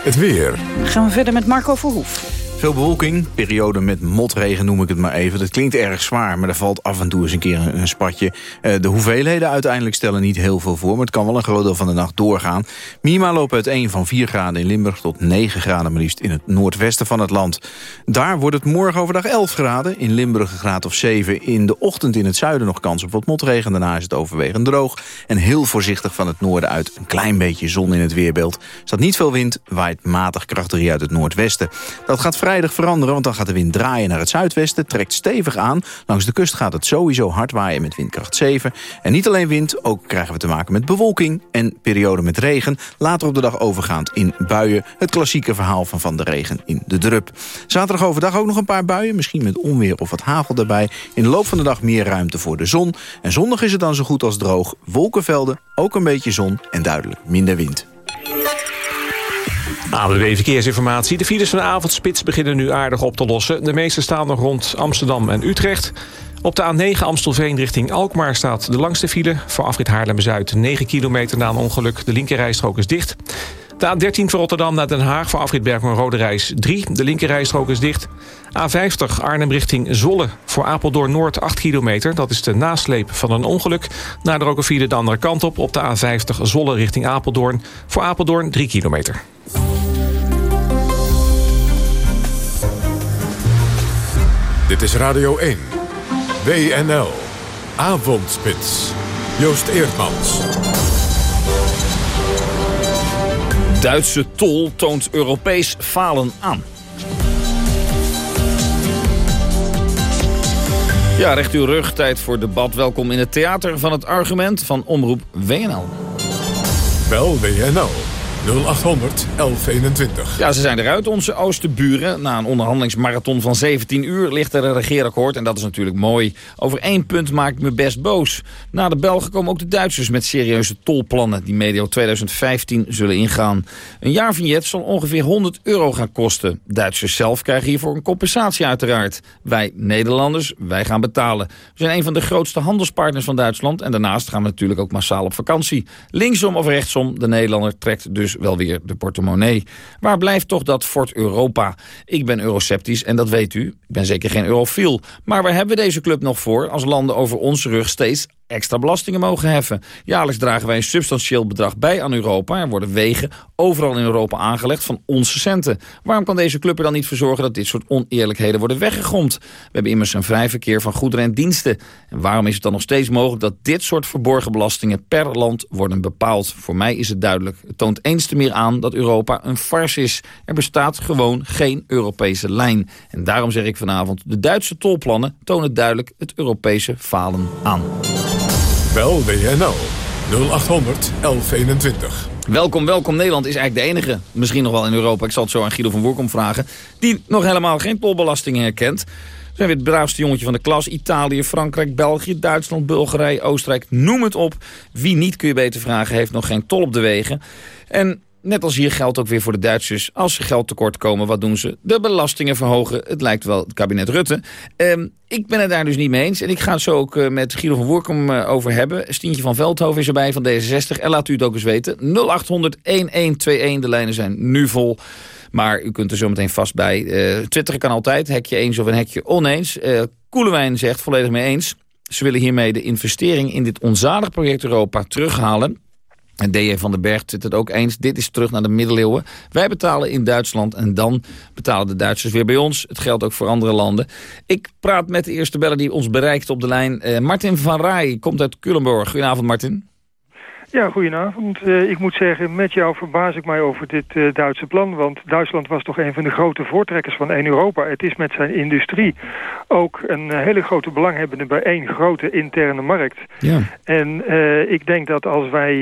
Het weer. Dan gaan we verder met Marco Verhoef. Bewolking, periode met motregen noem ik het maar even. Dat klinkt erg zwaar, maar er valt af en toe eens een keer een, spatje. Eh, de hoeveelheden uiteindelijk stellen niet heel veel voor... maar het kan wel een groot deel van de nacht doorgaan. Minima lopen uiteen van 4 graden in Limburg tot 9 graden... maar liefst in het noordwesten van het land. Daar wordt het morgen overdag 11 graden. In Limburg een graad of 7. In de ochtend in het zuiden nog kans op wat motregen. Daarna is het overwegend droog. En heel voorzichtig van het noorden uit een klein beetje zon in het weerbeeld. Er staat niet veel wind, waait matig krachtig uit het noordwesten. Dat gaat veranderen, want dan gaat de wind draaien naar het zuidwesten. Trekt stevig aan. Langs de kust gaat het sowieso hard waaien met windkracht 7. En niet alleen wind, ook krijgen we te maken met bewolking en perioden met regen. Later op de dag overgaand in buien. Het klassieke verhaal van van de regen in de drup. Zaterdag overdag ook nog een paar buien, misschien met onweer of wat hagel erbij. In de loop van de dag meer ruimte voor de zon. En zondag is het dan zo goed als droog. Wolkenvelden, ook een beetje zon en duidelijk minder wind. AWB Verkeersinformatie. De files van de avondspits beginnen nu aardig op te lossen. De meeste staan nog rond Amsterdam en Utrecht. Op de A9 Amstelveen richting Alkmaar staat de langste file. Voor afrit Haarlem-Zuid 9 kilometer na een ongeluk. De linkerrijstrook is dicht. De A13 van Rotterdam naar Den Haag voor afrit Bergman-Rode Reis 3. De linkerrijstrook is dicht. A50 Arnhem richting Zolle voor Apeldoorn Noord 8 kilometer. Dat is de nasleep van een ongeluk. Na de ook een de andere kant op op de A50 Zolle richting Apeldoorn. Voor Apeldoorn 3 kilometer. Dit is Radio 1. WNL. Avondspits. Joost Eerdmans. Duitse tol toont Europees falen aan. Ja, recht uw rug. Tijd voor debat. Welkom in het theater van het argument van Omroep WNL. Bel WNL 0800 1121. Ja, ze zijn eruit, onze oosterburen. Na een onderhandelingsmarathon van 17 uur ligt er een regeerakkoord. En dat is natuurlijk mooi. Over één punt maak ik me best boos. Na de Belgen komen ook de Duitsers met serieuze tolplannen... die medio 2015 zullen ingaan. Een jaarvignet zal ongeveer 100 euro gaan kosten. Duitsers zelf krijgen hiervoor een compensatie uiteraard. Wij Nederlanders, wij gaan betalen. We zijn een van de grootste handelspartners van Duitsland... en daarnaast gaan we natuurlijk ook massaal op vakantie. Linksom of rechtsom, de Nederlander trekt dus wel weer de portemonnee. Waar blijft toch dat Fort Europa? Ik ben euroceptisch en dat weet u. Ik ben zeker geen eurofiel. Maar waar hebben we deze club nog voor... als landen over onze rug steeds extra belastingen mogen heffen. Jaarlijks dragen wij een substantieel bedrag bij aan Europa. Er worden wegen overal in Europa aangelegd van onze centen. Waarom kan deze club er dan niet voor zorgen dat dit soort oneerlijkheden worden weggegomd? We hebben immers een vrij verkeer van goederen en diensten. En waarom is het dan nog steeds mogelijk dat dit soort verborgen belastingen per land worden bepaald? Voor mij is het duidelijk. Het toont eens te meer aan dat Europa een farce is. Er bestaat gewoon geen Europese lijn. En daarom zeg ik vanavond, de Duitse tolplannen tonen duidelijk het Europese falen aan. Bel WNL 0800 1121. Welkom, welkom. Nederland is eigenlijk de enige, misschien nog wel in Europa... ik zal het zo aan Guido van Woerkom vragen... die nog helemaal geen tolbelastingen herkent. We zijn weer het braafste jongetje van de klas. Italië, Frankrijk, België, Duitsland, Bulgarije, Oostenrijk, noem het op. Wie niet, kun je beter vragen, heeft nog geen tol op de wegen. En net als hier geldt ook weer voor de Duitsers. Als ze geld tekort komen, wat doen ze? De belastingen verhogen. Het lijkt wel het kabinet Rutte. Ehm, ik ben het daar dus niet mee eens. En ik ga het zo ook eh, met Guido van Woerkom uh, over hebben. Stientje van Veldhoven is erbij van D66. En laat u het ook eens weten. 0800 1121. De lijnen zijn nu vol. Maar u kunt er zo meteen vast bij. Uh, twitteren kan altijd. Hekje eens of een hekje oneens. Uh, Koelewijn zegt volledig mee eens. Ze willen hiermee de investering in dit onzalig project Europa terughalen. En D.J. van den Berg zit het ook eens. Dit is terug naar de middeleeuwen. Wij betalen in Duitsland en dan betalen de Duitsers weer bij ons. Het geldt ook voor andere landen. Ik praat met de eerste beller die ons bereikt op de lijn. Uh, Martin van Rij komt uit Culemborg. Goedenavond Martin. Ja, goedenavond. Uh, ik moet zeggen, met jou verbaas ik mij over dit uh, Duitse plan. Want Duitsland was toch een van de grote voortrekkers van één Europa. Het is met zijn industrie ook een uh, hele grote belanghebbende bij één grote interne markt. Ja. En ik denk dat als wij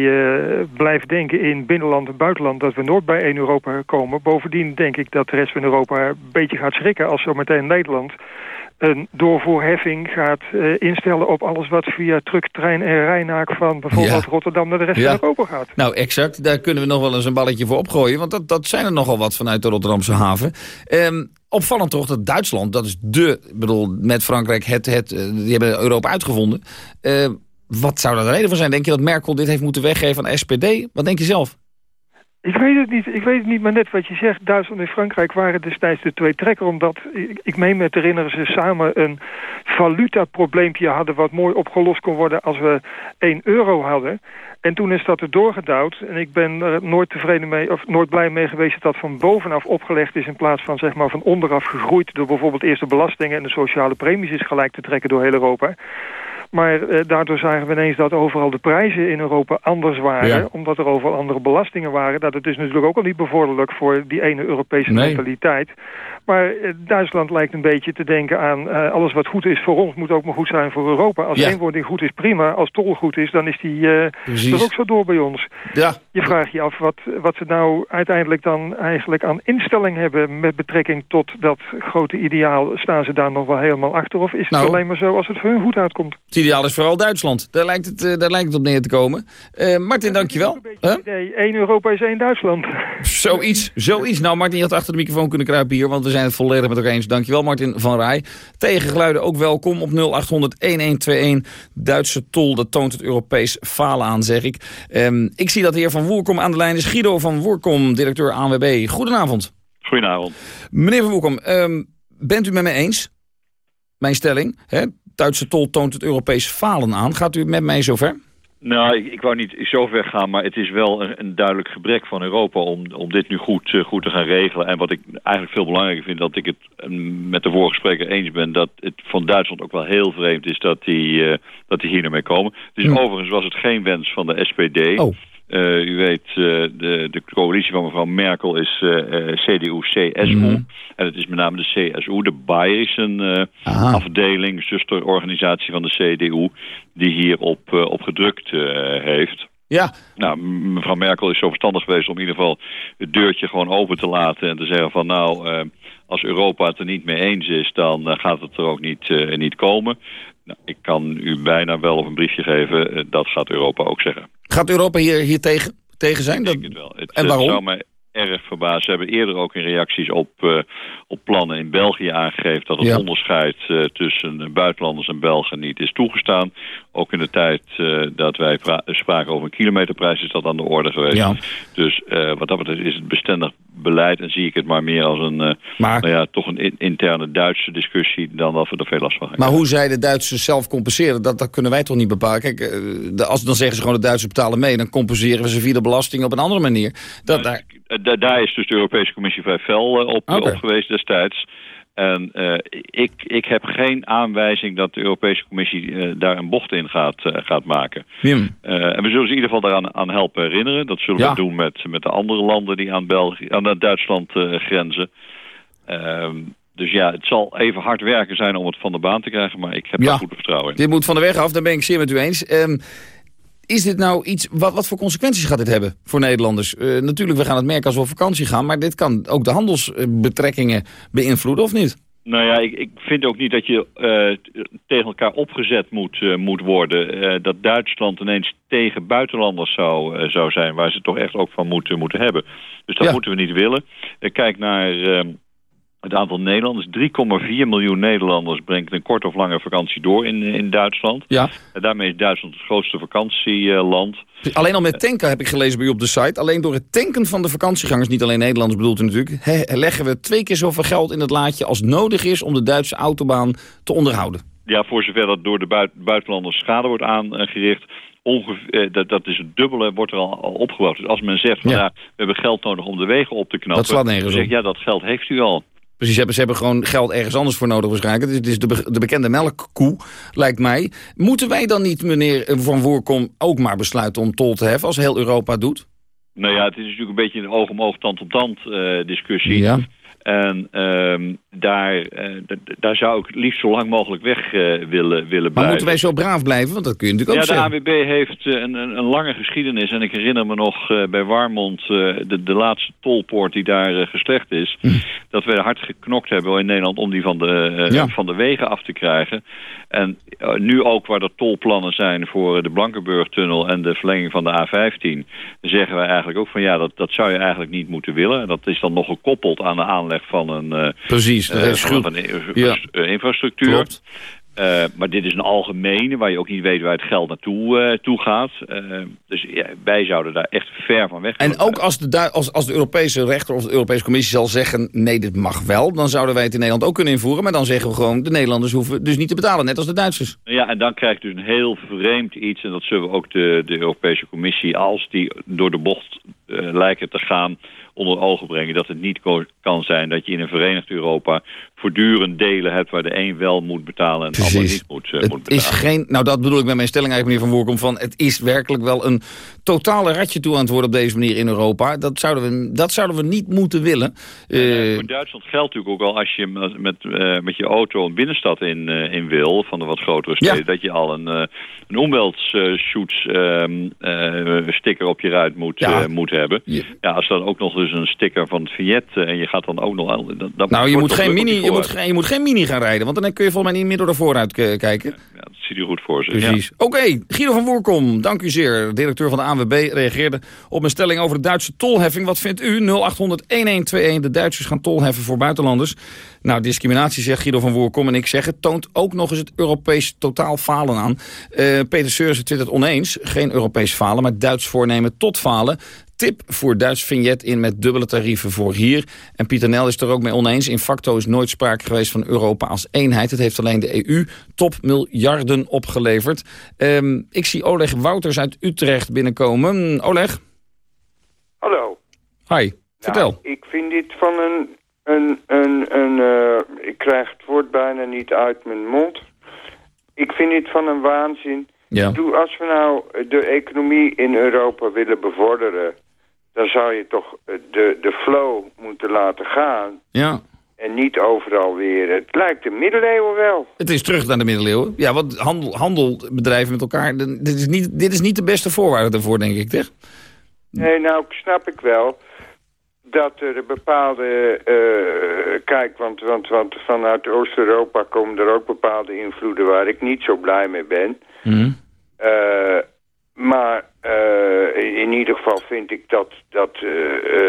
blijven denken in binnenland en buitenland... dat we nooit bij één Europa komen. Bovendien denk ik dat de rest van Europa een beetje gaat schrikken... als zo meteen Nederland een doorvoerheffing gaat uh, instellen op alles wat via truck, trein en rijnaak van bijvoorbeeld Ja. Rotterdam naar de rest Ja. van Europa gaat. Nou, exact. Daar kunnen we nog wel eens een balletje voor opgooien. Want dat, dat zijn er nogal wat vanuit de Rotterdamse haven. Ehm, opvallend toch dat Duitsland, dat is de, ik bedoel, met Frankrijk, het, het, eh, die hebben Europa uitgevonden. Ehm, wat zou daar de reden voor zijn? Denk je dat Merkel dit heeft moeten weggeven aan SPD? Wat denk je zelf? Ik weet het niet, ik weet het niet, maar net wat je zegt, Duitsland en Frankrijk waren destijds de twee trekker, omdat, ik, meen me te herinneren, ze samen een valutaprobleempje hadden wat mooi opgelost kon worden als we 1 euro hadden. En toen is dat er doorgedouwd en ik ben er nooit tevreden mee, of nooit blij mee geweest dat dat van bovenaf opgelegd is in plaats van zeg maar van onderaf gegroeid door bijvoorbeeld eerst de belastingen en de sociale premies is gelijk te trekken door heel Europa. Maar eh, daardoor zagen we ineens dat overal de prijzen in Europa anders waren. Ja. Omdat er overal andere belastingen waren. Dat het is natuurlijk ook al niet bevorderlijk voor die ene Europese Nee. mentaliteit. Maar eh, Duitsland lijkt een beetje te denken aan... eh, alles wat goed is voor ons moet ook maar goed zijn voor Europa. Als Ja. eenwording goed is, prima. Als tol goed is, dan is die er ook zo door bij ons. Ja. Je vraagt je af wat, wat ze nou uiteindelijk dan eigenlijk aan instelling hebben... met betrekking tot dat grote ideaal. Staan ze daar nog wel helemaal achter? Of is het Nou. alleen maar zo als het voor hun goed uitkomt? Ideaal is vooral Duitsland. Daar lijkt het, eh, daar lijkt het op neer te komen. Eh, Martin, dankjewel. Huh? Nee, één Europa is één Duitsland. Zoiets, zoiets. Nou, Martin, je had achter de microfoon kunnen kruipen hier, want we zijn het volledig met elkaar eens. Dankjewel, Martin van Rij. Tegengeluiden ook welkom op 0800-1121. Duitse tol, dat toont het Europees falen aan, zeg ik. Ehm, ik zie dat de heer Van Woerkom aan de lijn is. Guido van Woerkom, directeur ANWB. Goedenavond. Goedenavond. Meneer Van Woerkom, ehm, bent u met mij eens? Mijn stelling, hè? Duitse tol toont het Europees falen aan. Gaat u met mij zover? Nou, ik, ik wou niet zo ver gaan, maar het is wel een, een duidelijk gebrek van Europa om, om dit nu goed, eh, goed te gaan regelen. En wat ik eigenlijk veel belangrijker vind, dat ik het eh, met de vorige spreker eens ben, dat het van Duitsland ook wel heel vreemd is dat die, eh, dat die hier naar mee komen. Dus overigens was het geen wens van de SPD. Oh. Eh, u weet, eh, de, de coalitie van mevrouw Merkel is eh, CDU-CSU. En het is met name de CSU, de Bayerische afdeling, zusterorganisatie van de CDU, die hierop op op gedrukt heeft. Ja. Nou, mevrouw Merkel is zo verstandig geweest om in ieder geval het deurtje gewoon open te laten en te zeggen van nou, als Europa het er niet mee eens is, dan gaat het er ook niet, eh, niet komen. Nou, ik kan u bijna wel op een briefje geven, eh, dat gaat Europa ook zeggen. Gaat Europa hier, hier tegen, tegen zijn? Dat... Het En eh, waarom? zou mij erg verbazen. Ze hebben eerder ook in reacties op, eh, op plannen in België aangegeven... dat het Ja. onderscheid eh, tussen buitenlanders en Belgen niet is toegestaan. Ook in de tijd dat wij pra- spraken over een kilometerprijs is dat aan de orde geweest. Ja. Dus wat dat betreft is het bestendig beleid... en zie ik het maar meer als een, eh, nou ja, toch een in- interne Duitse discussie... dan dat we er veel last van gaan Maar hoe zij de Duitsers zelf compenseren, dat, dat kunnen wij toch niet bepalen. Kijk, eh, de- als, dan zeggen ze gewoon de Duitsers betalen mee... dan compenseren we ze via de belasting op een andere manier. Dat, daar, Eh, da- daar is dus de Europese Commissie vrij fel op, op geweest destijds. En eh, ik, ik heb geen aanwijzing dat de Europese Commissie eh, daar een bocht in gaat, eh, gaat maken. Wim. En we zullen ze in ieder geval daaraan aan helpen herinneren. Dat zullen Ja. we doen met, met de andere landen die aan, België, aan Duitsland grenzen. Ehm, dus ja, het zal even hard werken zijn om het van de baan te krijgen, maar ik heb Ja. daar goede vertrouwen in. Dit moet van de weg af, daar ben ik zeer met u eens. Ehm, is dit nou iets, wat, wat voor consequenties gaat dit hebben voor Nederlanders? Eh, natuurlijk, we gaan het merken als we op vakantie gaan... maar dit kan ook de handelsbetrekkingen beïnvloeden, of niet? Nou ja, ik, ik vind ook niet dat je eh, tegen elkaar opgezet moet, eh, moet worden. Dat Duitsland ineens tegen buitenlanders zou, zou zijn... waar ze toch echt ook van moeten, moeten hebben. Dus dat Ja. moeten we niet willen. Kijk naar eh, het aantal Nederlanders. 3,4 miljoen Nederlanders brengt een korte of lange vakantie door in, in Duitsland. Ja. En daarmee is Duitsland het grootste vakantieland. Alleen al met tanken heb ik gelezen bij u op de site. Alleen door het tanken van de vakantiegangers, niet alleen Nederlanders bedoelt u natuurlijk... he- leggen we twee keer zoveel geld in het laadje als nodig is om de Duitse autobaan te onderhouden. Ja, voor zover dat door de buit- buitenlanders schade wordt aangericht. Ongeveer, eh, dat, dat is het dubbele, wordt er al, al opgebouwd. Dus als men zegt, van, Ja. ja. we hebben geld nodig om de wegen op te knappen. Dat slaat nergens dan zeg ja, dat geld heeft u al. Precies, ze hebben, ze hebben gewoon geld ergens anders voor nodig waarschijnlijk. Het is, de, be- de bekende melkkoe, lijkt mij. Moeten wij dan niet, meneer Van Voorkom, ook maar besluiten om tol te heffen... als heel Europa doet? Nou ja, het is natuurlijk een beetje een oog om oog, tand op tand eh, discussie. Ja. En ehm, daar, eh, daar zou ik liefst zo lang mogelijk weg eh, willen, willen Maar blijven. moeten wij zo braaf blijven? Want dat kun je natuurlijk ook Ja, de zeggen. ANWB heeft eh, een, een, een lange geschiedenis. En ik herinner me nog bij Warmond, de, de laatste tolpoort die daar geslecht is. Hm. Dat we hard geknokt hebben in Nederland om die van de, Ja. van de wegen af te krijgen. En nu ook waar er tolplannen zijn voor de Blankenburg-tunnel en de verlenging van de A15... zeggen wij eigenlijk ook van ja, dat, dat zou je eigenlijk niet moeten willen. En dat is dan nog gekoppeld aan de aanleg van een... eh, Precies, dat heeft van, een, Ja. infrastructuur. Klopt. Maar dit is een algemene, waar je ook niet weet waar het geld naartoe eh, toe gaat. Eh, dus ja, wij zouden daar echt ver van weg En ook als de, als, als de Europese rechter of de Europese Commissie zal zeggen... nee, dit mag wel, dan zouden wij het in Nederland ook kunnen invoeren. Maar dan zeggen we gewoon, de Nederlanders hoeven dus niet te betalen. Net als de Duitsers. Ja, en dan krijg je dus een heel vreemd iets. En dat zullen we ook de, de Europese Commissie, als die door de bocht lijken te gaan, onder ogen brengen. Dat het niet kan zijn dat je in een verenigd Europa voortdurend delen hebt waar de een wel moet betalen en de ander niet moet, eh, moet Het betalen. is geen, nou dat bedoel ik met mijn stelling eigenlijk, meneer Van Woerkom... van het is werkelijk wel een totale ratje toe aan het worden op deze manier in Europa. Dat zouden we, dat zouden we niet moeten willen. Eh, Voor Duitsland geldt natuurlijk ook al als je met, met, eh, met je auto een binnenstad in, eh, in wil, van de wat grotere steden, dat je al een, eh een ehm, eh, sticker op je ruit moet, Ja. eh, moet hebben. Ja. als dan ook nog dus een sticker van het vignet eh, en je gaat dan ook nog... Dat, dat nou, je moet, geen mini, moet, je moet geen mini gaan rijden, want dan kun je volgens mij niet meer door de vooruit kijken. Ja, dat ziet u goed voor zich. Precies. Oké, Guido van Woerkom, dank u zeer. Directeur van de ANWB reageerde op mijn stelling over de Duitse tolheffing. Wat vindt u? 0800-1121. De Duitsers gaan tol heffen voor buitenlanders. Nou, discriminatie, zegt Guido van Woerkom. En ik zeg het, toont ook nog eens het Europees totaal falen aan. Eh, Peter Seursen twittert oneens. Geen Europees falen, maar Duits voornemen tot falen. Tip voor Duits vignet in met dubbele tarieven voor hier. En Pieter Nel is er ook mee oneens. In facto is nooit sprake geweest van Europa als eenheid. Het heeft alleen de EU top miljarden opgeleverd. Ehm, ik zie Oleg Wouters uit Utrecht binnenkomen. Oleg, Hallo. hi. Vertel. Ik vind dit van een... een, een, een eh, ik krijg het woord bijna niet uit mijn mond. Ik vind dit van een waanzin. Ja. Bedoel, als we nou de economie in Europa willen bevorderen... dan zou je toch eh, de, de flow moeten laten gaan... Ja. en niet overal weer. Het lijkt de middeleeuwen wel. Het is terug naar de middeleeuwen. Ja, want handel, handel bedrijven met elkaar. Dit is, niet, dit is niet de beste voorwaarde daarvoor, denk ik, toch? Nee, nou snap ik wel dat er bepaalde... eh, kijk, want, want, want vanuit Oost-Europa komen er ook bepaalde invloeden... waar ik niet zo blij mee ben. Eh, maar eh, in ieder geval vind ik dat, dat, eh,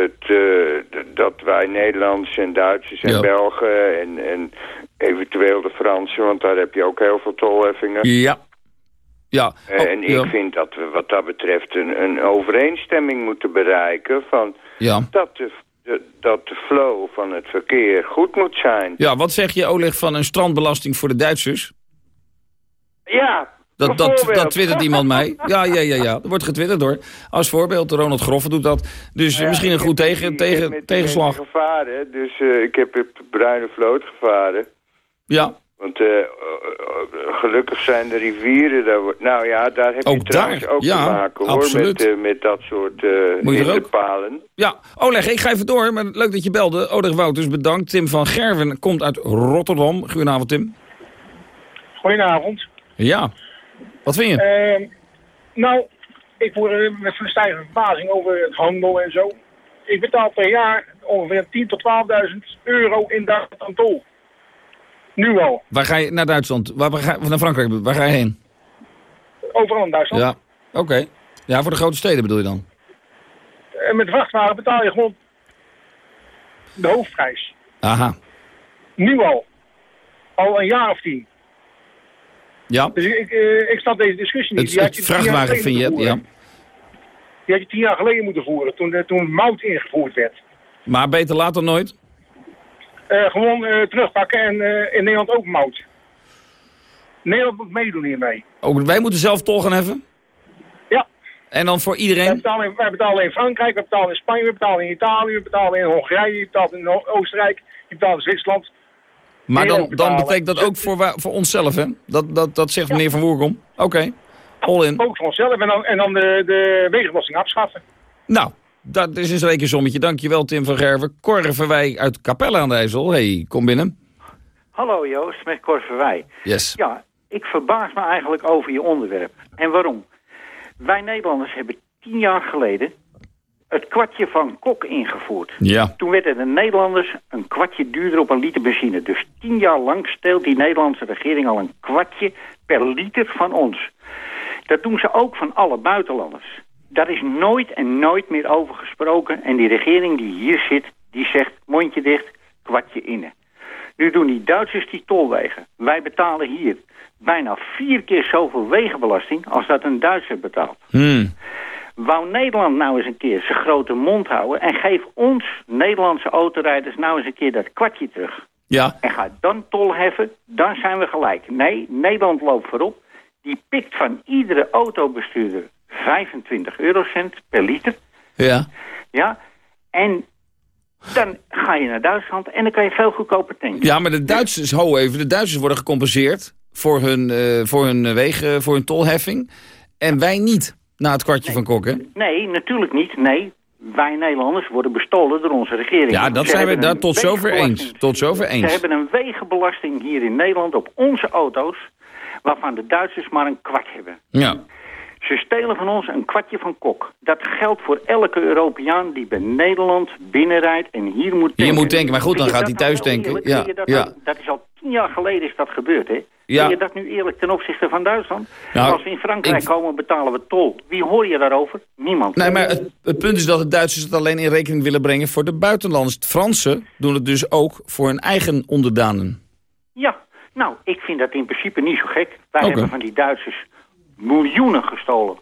het, eh, dat wij Nederlanders en Duitsers en Ja. Belgen... En, en eventueel de Fransen, want daar heb je ook heel veel tolheffingen... Ja. Ja. Oh, en ik ja. vind dat we wat dat betreft een, een overeenstemming moeten bereiken van Ja. dat de, de- dat de flow van het verkeer goed moet zijn. Ja, wat zeg je, Oleg, van een strandbelasting voor de Duitsers? Ja, Dat, dat, dat twittert iemand mij. Ja, ja, ja, ja. Dat wordt getwitterd hoor. Als voorbeeld, Ronald Groffen doet dat. Dus eh, misschien een goed tegen, tegen, tegenslag. gevaren, dus eh, ik heb op de Bruine Vloot gevaren. Ja. Want eh, gelukkig zijn de rivieren, daar, nou ja, daar heb je Ook trouwens daar, ook ja, te maken hoor, absoluut. met, eh, met dat soort uh, hinderpalen. Ja, Oleg, ik ga even door, maar leuk dat je belde. Oleg Wouters, bedankt. Tim van Gerven komt uit Rotterdam. Goedenavond, Tim. Goedenavond. Ja, wat vind je? Ehm, nou, ik word met verstijgende verbazing over het handel en zo. Ik betaal per jaar ongeveer 10.000 tot 12.000 euro in Duitsland aan tol. Nu al. Waar ga je naar Duitsland? Waar, ga, naar Frankrijk? Waar ga je heen? Overal in Duitsland. Ja, oké. Ja, voor de grote steden bedoel je dan? En met vrachtwagen betaal je gewoon de hoofdprijs. Aha. Nu al. Al een jaar of tien. Ja. Dus ik, eh, ik snap deze discussie niet. Het, het je vrachtwagenvignet, ja. Die had je tien jaar geleden moeten voeren, toen, eh, toen mout ingevoerd werd. Maar beter laat dan nooit? Eh, gewoon terugpakken en in Nederland ook mout. Nederland moet meedoen hiermee. Oh, wij moeten zelf tol gaan heffen? Ja. En dan voor Wij iedereen? betalen, in, wij betalen in Frankrijk, we betalen in Spanje, we betalen in Italië, we betalen in Hongarije, je betaalt in Oostenrijk, je betaalt in Zwitserland. Maar dan, dan betekent dat ook voor, voor onszelf, hè? Dat, dat, dat zegt meneer Van Woerkom. Oké, all in. Ook voor onszelf en dan, en dan de, de wegenbelasting afschaffen. Nou, dat is een rekensommetje. Dankjewel, Tim van Gerven. Cor Verwij uit Capelle aan de IJssel. Hey, kom binnen. Hallo Joost, met Cor Verwij. Yes. Ja, ik verbaas me eigenlijk over je onderwerp. En waarom? Wij Nederlanders hebben tien jaar geleden het kwartje van kok ingevoerd. Ja. Toen werden de Nederlanders een kwartje duurder op een liter benzine. Dus tien jaar lang steelt die Nederlandse regering al een kwartje per liter van ons. Dat doen ze ook van alle buitenlanders. Daar is nooit en nooit meer over gesproken. En die regering die hier zit, die zegt mondje dicht, kwartje inne. Nu doen die Duitsers die tolwegen. Wij betalen hier bijna vier keer zoveel wegenbelasting als dat een Duitser betaalt. Hmm. Wou Nederland nou eens een keer zijn grote mond houden... en geef ons Nederlandse autorijders nou eens een keer dat kwartje terug. Ja. En gaat dan tol heffen, dan zijn we gelijk. Nee, Nederland loopt voorop. Die pikt van iedere autobestuurder 25 eurocent per liter. Ja. Ja, en dan ga je naar Duitsland en dan kan je veel goedkoper tanken. Ja, maar de Duitsers, ho even, de Duitsers worden gecompenseerd voor hun, eh, voor hun wegen, voor hun tolheffing. En wij niet, na het kwartje van Kok, hè? Nee, natuurlijk niet. Nee, wij Nederlanders worden bestolen door onze regering. Ja, dat Ze zijn we daar tot zover eens. Tot zover Ze eens. hebben een wegenbelasting hier in Nederland op onze auto's... waarvan de Duitsers maar een kwart hebben. Ja. Ze stelen van ons een kwartje van kok. Dat geldt voor elke Europeaan die bij Nederland binnenrijdt en hier moet Hier tanken. moet tanken, maar goed, dan je gaat hij thuis nou tanken. eerlijk? Ja, je dat, ja. nou- dat is al tien jaar geleden is dat gebeurd, hè? Ja. Vind je dat nu eerlijk ten opzichte van Duitsland? Nou, Als we in Frankrijk ik- komen, betalen we tol. Wie hoor je daarover? Niemand. Nee, maar het, het punt is dat de Duitsers het alleen in rekening willen brengen voor de buitenlanders. De Fransen doen het dus ook voor hun eigen onderdanen. Ja, nou, ik vind dat in principe niet zo gek. Wij hebben van die Duitsers miljoenen gestolen.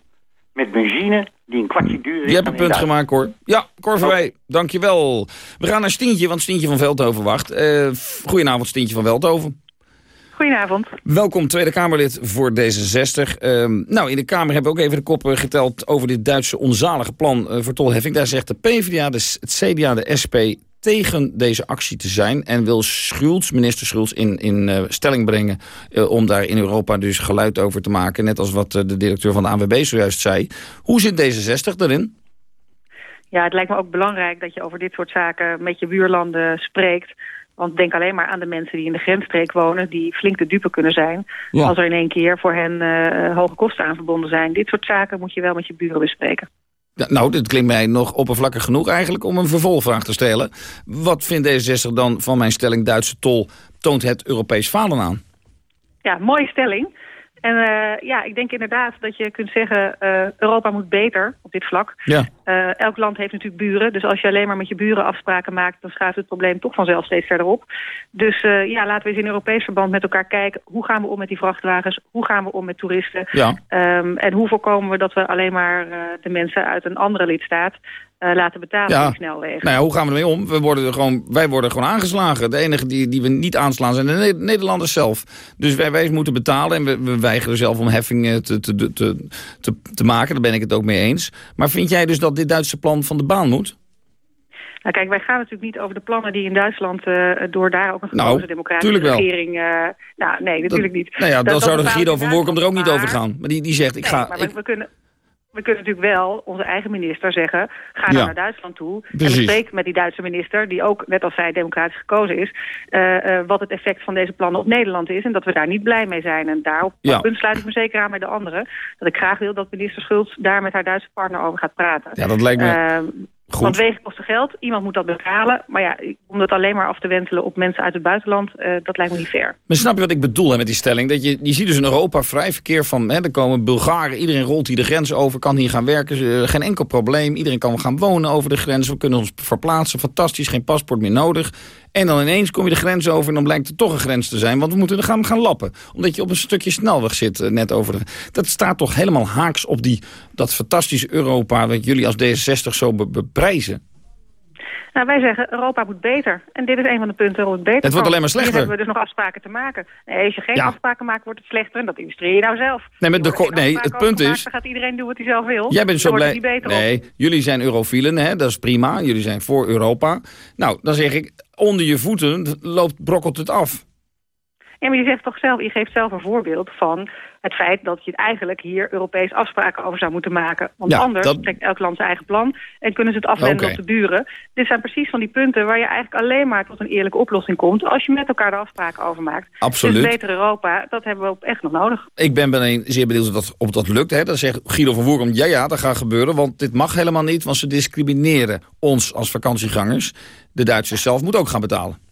Met benzine die een kwartje duurder is Je hebt een punt gemaakt, hoor. Ja, Cor Verwij, dankjewel. We gaan naar Stientje, want Stientje van Veldhoven wacht. Eh goedenavond, Stientje van Veldhoven. Goedenavond. Welkom, Tweede Kamerlid voor D66. Ehm, nou, in de Kamer hebben we ook even de koppen geteld over dit Duitse onzalige plan eh, voor tolheffing. Daar zegt de PvdA, de, het CDA, de SP tegen deze actie te zijn. En wil Schulz, minister Schulz, in, in eh, stelling brengen... eh, om daar in Europa dus geluid over te maken. Net als wat eh, de directeur van de ANWB zojuist zei. Hoe zit D66 erin? Ja, het lijkt me ook belangrijk dat je over dit soort zaken met je buurlanden spreekt. Want denk alleen maar aan de mensen die in de grensstreek wonen... die flink de dupe kunnen zijn... Ja. als er in één keer voor hen eh, hoge kosten aan verbonden zijn. Dit soort zaken moet je wel met je buren bespreken. Nou, dit klinkt mij nog oppervlakkig genoeg eigenlijk om een vervolgvraag te stellen. Wat vindt D66 dan van mijn stelling Duitse tol toont het Europees falen aan? Ja, mooie stelling. En eh, ja, ik denk inderdaad dat je kunt zeggen... eh, Europa moet beter op dit vlak. Ja. Eh, elk land heeft natuurlijk buren. Dus als je alleen maar met je buren afspraken maakt... dan schuift het probleem toch vanzelf steeds verder op. Dus ja, laten we eens in Europees verband met elkaar kijken... hoe gaan we om met die vrachtwagens? Hoe gaan we om met toeristen? Ja. Ehm, en hoe voorkomen we dat we alleen maar de mensen uit een andere lidstaat... eh, laten betalen Ja. die snelwegen? Nou ja, hoe gaan we ermee om? We worden er gewoon, wij worden gewoon aangeslagen. De enige die, die we niet aanslaan zijn de Ne- Nederlanders zelf. Dus wij, wij moeten betalen en we, we weigeren zelf om heffingen te, te, te, te, te, maken. Daar ben ik het ook mee eens. Maar vind jij dus dat dit Duitse plan van de baan moet? Nou kijk, wij gaan natuurlijk niet over de plannen die in Duitsland eh, door daar ook een gekozen Nou, democratische regering... eh, nou, nee, natuurlijk niet. Nou ja, Dat- dan dat zou de bepaalt Guido van Woerkom er ook niet over gaan. Maar die, die zegt, ik Nee, ga... maar ik- we, we kunnen, we kunnen natuurlijk wel onze eigen minister zeggen... ga Ja. dan naar Duitsland toe Precies. en bespreek met die Duitse minister... die ook, net als zij, democratisch gekozen is... eh, eh, wat het effect van deze plannen op Nederland is... en dat we daar niet blij mee zijn. En daarop Ja. punt sluit ik me zeker aan met de anderen... dat ik graag wil dat minister Schultz daar met haar Duitse partner over gaat praten. Ja, dat lijkt me Eh, goed. Want wegen kosten geld, iemand moet dat betalen. Maar ja, om dat alleen maar af te wentelen op mensen uit het buitenland... eh, dat lijkt me niet fair. Maar snap je wat ik bedoel hè, met die stelling? Dat je, je ziet dus in Europa vrij verkeer van... Hè, er komen Bulgaren, iedereen rolt hier de grens over... kan hier gaan werken, eh, geen enkel probleem. Iedereen kan gaan wonen over de grens. We kunnen ons verplaatsen, fantastisch, geen paspoort meer nodig. En dan ineens kom je de grens over en dan blijkt er toch een grens te zijn. Want we moeten er gaan, gaan lappen. Omdat je op een stukje snelweg zit eh, net over de... Dat staat toch helemaal haaks op die, dat fantastische Europa... dat jullie als D66 zo be- beprijzen. Nou, wij zeggen Europa moet beter. En dit is een van de punten waarop het beter Het wordt alleen maar slechter. Hier hebben we dus nog afspraken te maken. Nee, als je geen Ja. afspraken maakt, wordt het slechter. En dat illustreer je nou zelf. Nee, maar de nee, het punt gemaakt, is- Dan gaat iedereen doen wat hij zelf wil. Jij bent zo blij. op. nee, jullie zijn eurofielen, hè? dat is prima. Jullie zijn voor Europa. Nou, dan zeg ik, onder je voeten loopt, brokkelt het af. Ja, maar je zegt toch zelf, je geeft zelf een voorbeeld van het feit dat je eigenlijk hier Europees afspraken over zou moeten maken. Want Ja, anders dat- trekt elk land zijn eigen plan en kunnen ze het afwenden op de buren. Dit zijn precies van die punten waar je eigenlijk alleen maar tot een eerlijke oplossing komt als je met elkaar de afspraken over maakt. Absoluut. Dus beter Europa, dat hebben we ook echt nog nodig. Ik ben ben zeer benieuwd of dat, of dat lukt. Hè? Dan zegt Guido van Woerkom, ja ja, dat gaat gebeuren. Want dit mag helemaal niet, want ze discrimineren ons als vakantiegangers. De Duitsers zelf moeten ook gaan betalen.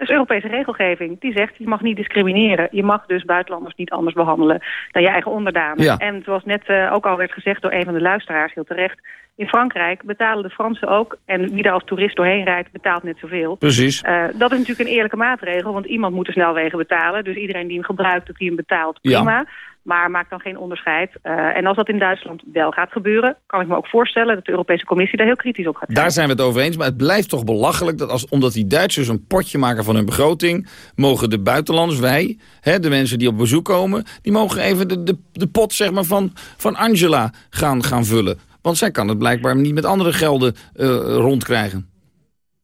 Is Europese regelgeving. Die zegt, je mag niet discrimineren. Je mag dus buitenlanders niet anders behandelen dan je eigen onderdanen. Ja. En zoals net uh, ook al werd gezegd door een van de luisteraars, heel terecht... in Frankrijk betalen de Fransen ook... en wie daar als toerist doorheen rijdt, betaalt net zoveel. Precies. Uh, dat is natuurlijk een eerlijke maatregel, want iemand moet de snelwegen betalen. Dus iedereen die hem gebruikt, dat hij hem betaalt, prima. Ja. Maar maak dan geen onderscheid. Uh, en als dat in Duitsland wel gaat gebeuren... kan ik me ook voorstellen dat de Europese Commissie daar heel kritisch op gaat zijn. Daar zijn we het over eens. Maar het blijft toch belachelijk dat als, omdat die Duitsers een potje maken van hun begroting... mogen de buitenlanders, wij, hè, de mensen die op bezoek komen... die mogen even de, de, de pot zeg maar, van, van Angela gaan, gaan vullen. Want zij kan het blijkbaar niet met andere gelden uh, rondkrijgen.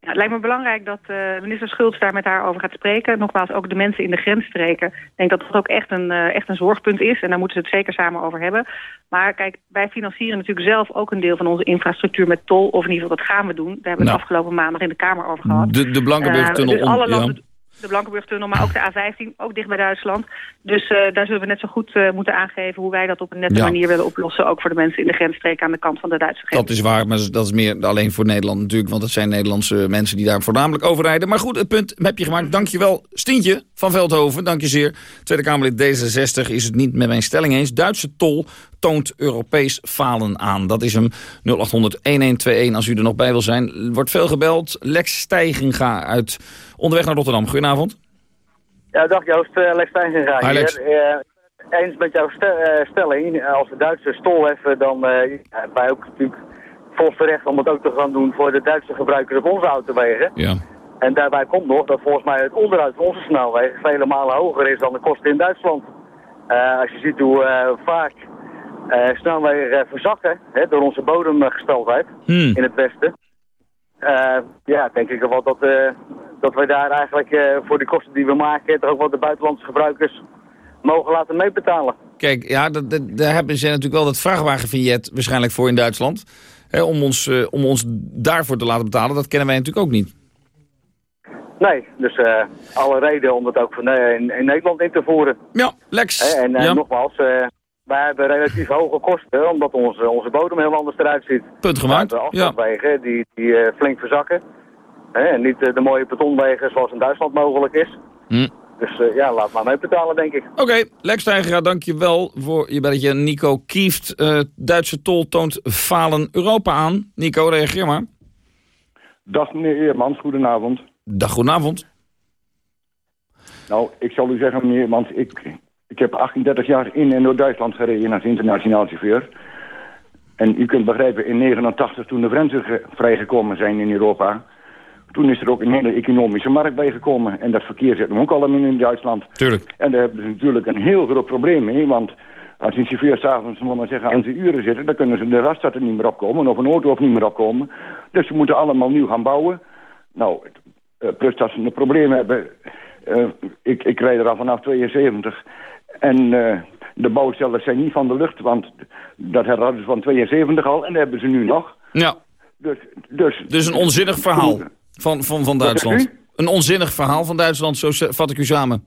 Ja, het lijkt me belangrijk dat uh, minister Schultz daar met haar over gaat spreken. Nogmaals, ook de mensen in de grensstreken. Ik denk dat dat ook echt een, uh, echt een zorgpunt is. En daar moeten ze het zeker samen over hebben. Maar kijk, wij financieren natuurlijk zelf ook een deel van onze infrastructuur met tol. Of in ieder geval, dat gaan we doen. Daar hebben we nou. het afgelopen maandag in de Kamer over gehad. De, de Blankenburg-tunnel. Uh, dus alle landen, ja de Blankenburg-tunnel, maar ook de A15, ook dicht bij Duitsland. Dus uh, daar zullen we net zo goed uh, moeten aangeven hoe wij dat op een nette ja. manier willen oplossen. Ook voor de mensen in de grensstreek aan de kant van de Duitse grens. Dat is waar, maar dat is meer alleen voor Nederland natuurlijk. Want het zijn Nederlandse mensen die daar voornamelijk over rijden. Maar goed, het punt heb je gemaakt. Dankjewel, Stientje van Veldhoven. Dank je zeer. Tweede Kamerlid D66 is het niet met mijn stelling eens. Duitse tol toont Europees falen aan. Dat is hem 0800-1121 als u er nog bij wil zijn. Er wordt veel gebeld. Lex Stijginga uit onderweg naar Rotterdam. Goedenavond. Ja, dag Joost. Uh, Lex Hi, Lex. hier. Uh, eens met jouw uh, stelling. Als de Duitsers tol heffen, dan wij ook natuurlijk volgens recht om het ook te gaan doen voor de Duitse gebruikers op onze autowegen. Ja. En daarbij komt nog dat volgens mij het onderhoud van onze snelwegen vele malen hoger is dan de kosten in Duitsland. als je ziet hoe vaak uh, snelwegen uh, verzakken hè, door onze bodemgesteldheid hmm. in het westen. Uh, ja, denk ik wel dat, dat we daar eigenlijk voor de kosten die we maken... toch ook wel de buitenlandse gebruikers mogen laten meebetalen. Kijk, ja, daar hebben ze natuurlijk wel dat vrachtwagenvignet waarschijnlijk voor in Duitsland. Hè, om, ons, om ons daarvoor te laten betalen, dat kennen wij natuurlijk ook niet. Nee, dus alle reden om dat ook van, in, in, Nederland in te voeren. Ja, Lex. En ja. nogmaals... wij hebben relatief hoge kosten, omdat onze, onze bodem heel anders eruit ziet. Punt gemaakt, de afstandwegen ja. die, die uh, flink verzakken. Hè, en niet uh, de mooie betonwegen zoals in Duitsland mogelijk is. Hm. Dus uh, ja, laat maar mee betalen, denk ik. Oké, okay, Lex Stijgera, dank je wel voor je belletje. Nico Kieft, Duitse tol toont falen Europa aan. Nico, reageer maar. Dag meneer Eermans, goedenavond. Dag, goedenavond. Nou, ik zal u zeggen meneer Eermans, ik, ik heb 38 jaar in en door Duitsland gereden als internationaal chauffeur. En u kunt begrijpen, in 89 toen de grenzen vrijgekomen zijn in Europa... toen is er ook een hele economische markt bijgekomen. En dat verkeer zit ook allemaal in Duitsland. Tuurlijk. En daar hebben ze natuurlijk een heel groot probleem mee, want... Als een chauffeur s'avonds, maar zeggen, aan zijn uren zitten... dan kunnen ze de raststad er niet meer opkomen, of een auto of niet meer opkomen. Dus ze moeten allemaal nieuw gaan bouwen. Nou, plus dat ze een probleem hebben... Uh, ik, ik rijd er al vanaf 72... En uh, de bouwcellen zijn niet van de lucht, want dat hadden ze van 72 al en dat hebben ze nu nog. Ja. Dus, dus, dus een onzinnig verhaal van, van, van Duitsland. Een onzinnig verhaal van Duitsland, zo vat ik u samen.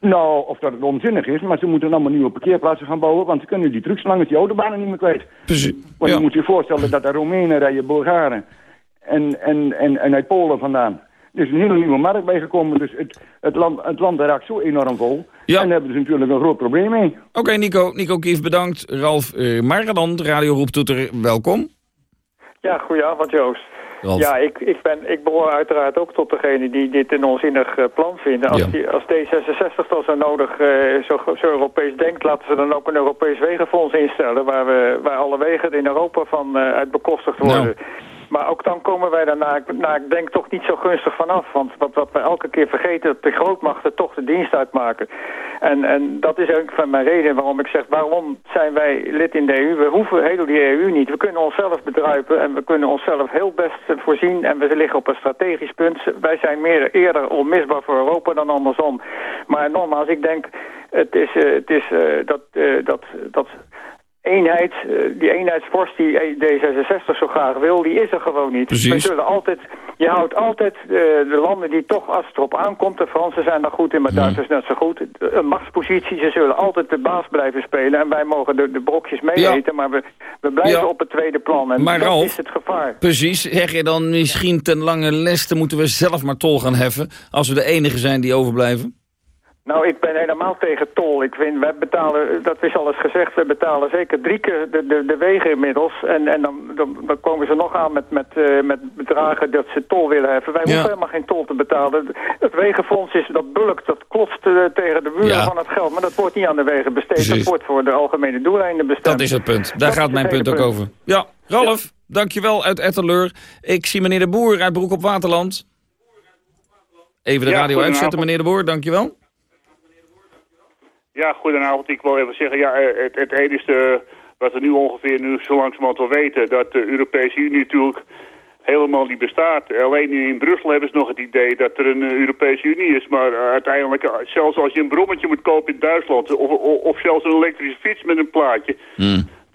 Nou, of dat het onzinnig is, maar ze moeten allemaal nieuwe parkeerplaatsen gaan bouwen, want ze kunnen die trucks langs die autobanen niet meer kwijt. Precies. Want ja. je moet je voorstellen dat er Roemenen rijden, Bulgaren en, en, en, en uit Polen vandaan. Er is een hele nieuwe markt bijgekomen, dus het, het, land, het land raakt zo enorm vol. Ja. En daar hebben ze natuurlijk een groot probleem mee. Oké, okay, Nico. Nico Kief, bedankt. Ralf uh, Maradan, Radio Roeptoeter, welkom. Ja, goedenavond Joost. Ralf. Ja, ik, ik, ben, ik behoor uiteraard ook tot degene die dit een onzinnig uh, plan vinden. Als, Ja. die, als D66 toch zo nodig uh, zo, zo Europees denkt, laten ze dan ook een Europees wegenfonds instellen... waar, we, waar alle wegen in Europa van uh, uit bekostigd worden. Nou. Maar ook dan komen wij daarna, nou, ik denk toch niet zo gunstig vanaf. Want wat, wat wij elke keer vergeten, dat de grootmachten toch de dienst uitmaken. En, en dat is ook van mijn reden waarom ik zeg, waarom zijn wij lid in de EU? We hoeven heel die EU niet. We kunnen onszelf bedruipen en we kunnen onszelf heel best voorzien. En we liggen op een strategisch punt. Wij zijn meer eerder onmisbaar voor Europa dan andersom. Maar nogmaals, ik denk, het is, uh, het is uh, dat, uh, dat, dat eenheid, eh, die eenheidsvorst die D66 zo graag wil, die is er gewoon niet. Precies. We zullen altijd, je houdt altijd eh, de landen die toch, als het erop aankomt, de Fransen zijn daar goed in, maar Duitsers net zo goed, een machtspositie, ze zullen altijd de baas blijven spelen en wij mogen de, de brokjes mee Ja. eten, maar we, we blijven Ja. op het tweede plan en Maar dat Ralf- is het gevaar. Precies, zeg je dan misschien ten lange leste moeten we zelf maar tol gaan heffen... als we de enige zijn die overblijven? Nou, ik ben helemaal tegen tol. Ik vind, wij betalen, dat is al eens gezegd, we betalen zeker drie keer de, de, de wegen inmiddels. En, en dan, dan, komen ze nog aan met, met, eh, met bedragen dat ze tol willen heffen. Wij Ja. hoeven helemaal geen tol te betalen. Het wegenfonds is, dat bulkt, dat klotst eh, tegen de muur Ja. van het geld. Maar dat wordt niet aan de wegen besteed, Precies. dat wordt voor de algemene doeleinden bestemd. Dat is het punt. Daar Dat gaat mijn punt ook over. Ja, Ralf, dankjewel uit Etteleur. Ik zie meneer de Boer uit Broek op Waterland. Even de radio uitzetten, meneer de Boer, dankjewel. Ja, goedenavond. Ik wil even zeggen, ja, eh, het, het enige wat we nu ongeveer nu zo langzamerhand wel weten, dat de Europese Unie natuurlijk helemaal niet bestaat. Alleen in Brussel hebben ze nog het idee dat er een eh, Europese Unie is. Maar eh, uiteindelijk, eh, zelfs als je een brommetje moet kopen in Duitsland, of, of, of zelfs een elektrische fiets met een plaatje,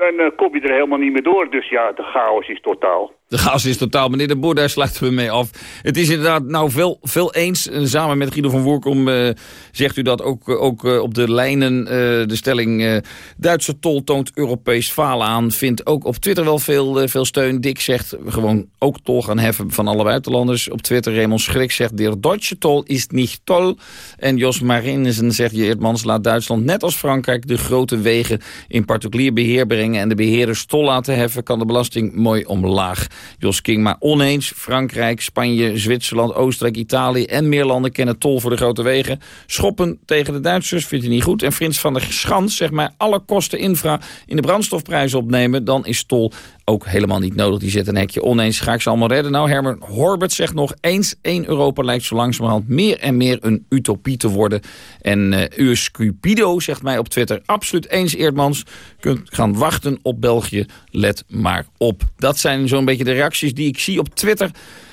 dan eh, kom je er helemaal niet meer door. Dus ja, de chaos is totaal. De gas is totaal. Meneer de Boer, daar sluiten we mee af. Het is inderdaad nou veel, veel eens. En Samen met Guido van Woerkom eh, zegt u dat ook, eh, ook eh, op de lijnen. eh, de stelling eh, Duitse tol toont Europees falen aan. Vindt ook op Twitter wel veel, eh, veel steun. Dick zegt gewoon ook tol gaan heffen van alle buitenlanders. Op Twitter Raymond Schrik zegt de Duitse tol is niet tol. En Jos Marinesen zegt je Eertmans laat Duitsland net als Frankrijk de grote wegen in particulier beheer brengen. En de beheerders tol laten heffen kan de belasting mooi omlaag. Jos King maar oneens. Frankrijk, Spanje, Zwitserland, Oostenrijk, Italië en meer landen kennen tol voor de grote wegen. Schoppen tegen de Duitsers vindt hij niet goed. En Frits van der Schans zegt maar alle kosten infra in de brandstofprijzen opnemen. Dan is tol ook helemaal niet nodig. Die zet een hekje oneens. Ga ik ze allemaal redden? Nou, Herman Horbert zegt nog eens. één Europa lijkt zo langzamerhand meer en meer een utopie te worden. En US Cupido zegt mij op Twitter. Absoluut eens Eerdmans. Kunt gaan wachten op België. Let maar op. Dat zijn zo'n beetje de reacties die ik zie op Twitter.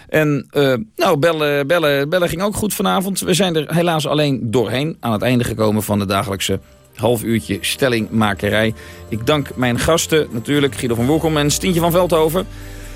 En eh, nou, bellen, bellen, bellen ging ook goed vanavond. We zijn er helaas alleen doorheen. Aan het einde gekomen van de dagelijkse half uurtje stellingmakerij. Ik dank mijn gasten, natuurlijk Guido van Woerkom en Stientje van Veldhoven.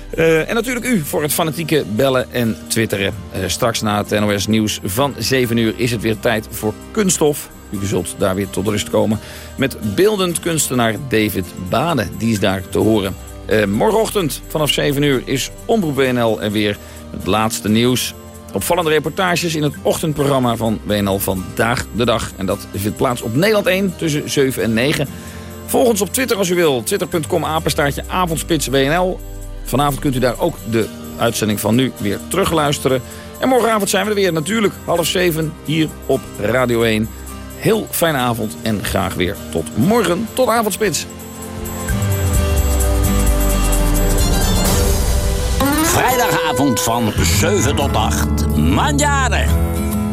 Eh, en natuurlijk u voor het fanatieke bellen en twitteren. Eh, straks na het NOS nieuws van 7 uur is het weer tijd voor kunststof. U zult daar weer tot rust komen met beeldend kunstenaar David Bade. Die is daar te horen. Eh, morgenochtend vanaf 7 uur is Omroep WNL er weer. Het laatste nieuws. Opvallende reportages in het ochtendprogramma van WNL Vandaag de Dag. En dat vindt plaats op Nederland 1 tussen 7 en 9. Volg ons op Twitter als u wil. Twitter.com apenstaartje avondspits WNL. Vanavond kunt u daar ook de uitzending van nu weer terugluisteren. En morgenavond zijn we er weer natuurlijk half zeven hier op Radio 1. Heel fijne avond en graag weer tot morgen. Tot avondspits. Vrijdagavond van 7 tot 8. Manjaren.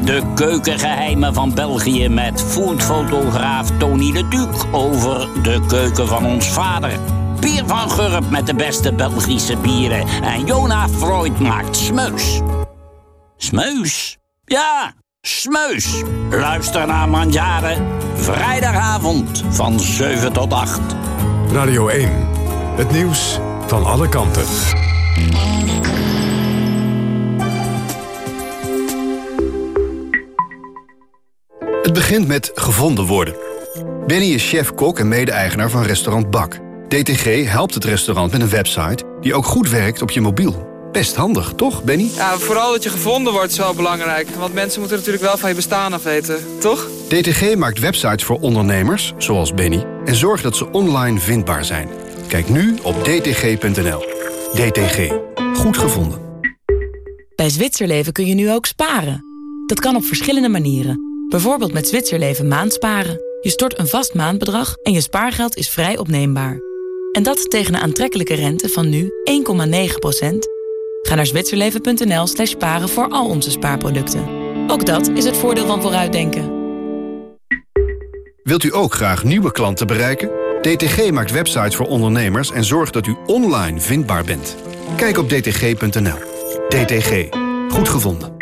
De keukengeheimen van België met foodfotograaf Tony de Duc over de keuken van ons vader. Pier van Gurp met de beste Belgische bieren. En Jona Freud maakt smeus. Smeus? Ja, smeus. Luister naar Manjaren. Vrijdagavond van 7 tot 8. Radio 1. Het nieuws van alle kanten. Het begint met gevonden worden. Benny is chef-kok en mede-eigenaar van restaurant Bak. DTG helpt het restaurant met een website die ook goed werkt op je mobiel. Best handig, toch, Benny? Ja, vooral dat je gevonden wordt is wel belangrijk. Want mensen moeten natuurlijk wel van je bestaan af weten, toch? DTG maakt websites voor ondernemers, zoals Benny... en zorgt dat ze online vindbaar zijn. Kijk nu op dtg.nl. DTG. Goed gevonden. Bij Zwitserleven kun je nu ook sparen. Dat kan op verschillende manieren. Bijvoorbeeld met Zwitserleven maandsparen. Je stort een vast maandbedrag en je spaargeld is vrij opneembaar. En dat tegen een aantrekkelijke rente van nu 1,9% Ga naar zwitserleven.nl slash sparen voor al onze spaarproducten. Ook dat is het voordeel van vooruitdenken. Wilt u ook graag nieuwe klanten bereiken? DTG maakt websites voor ondernemers en zorgt dat u online vindbaar bent. Kijk op dtg.nl. DTG. Goed gevonden.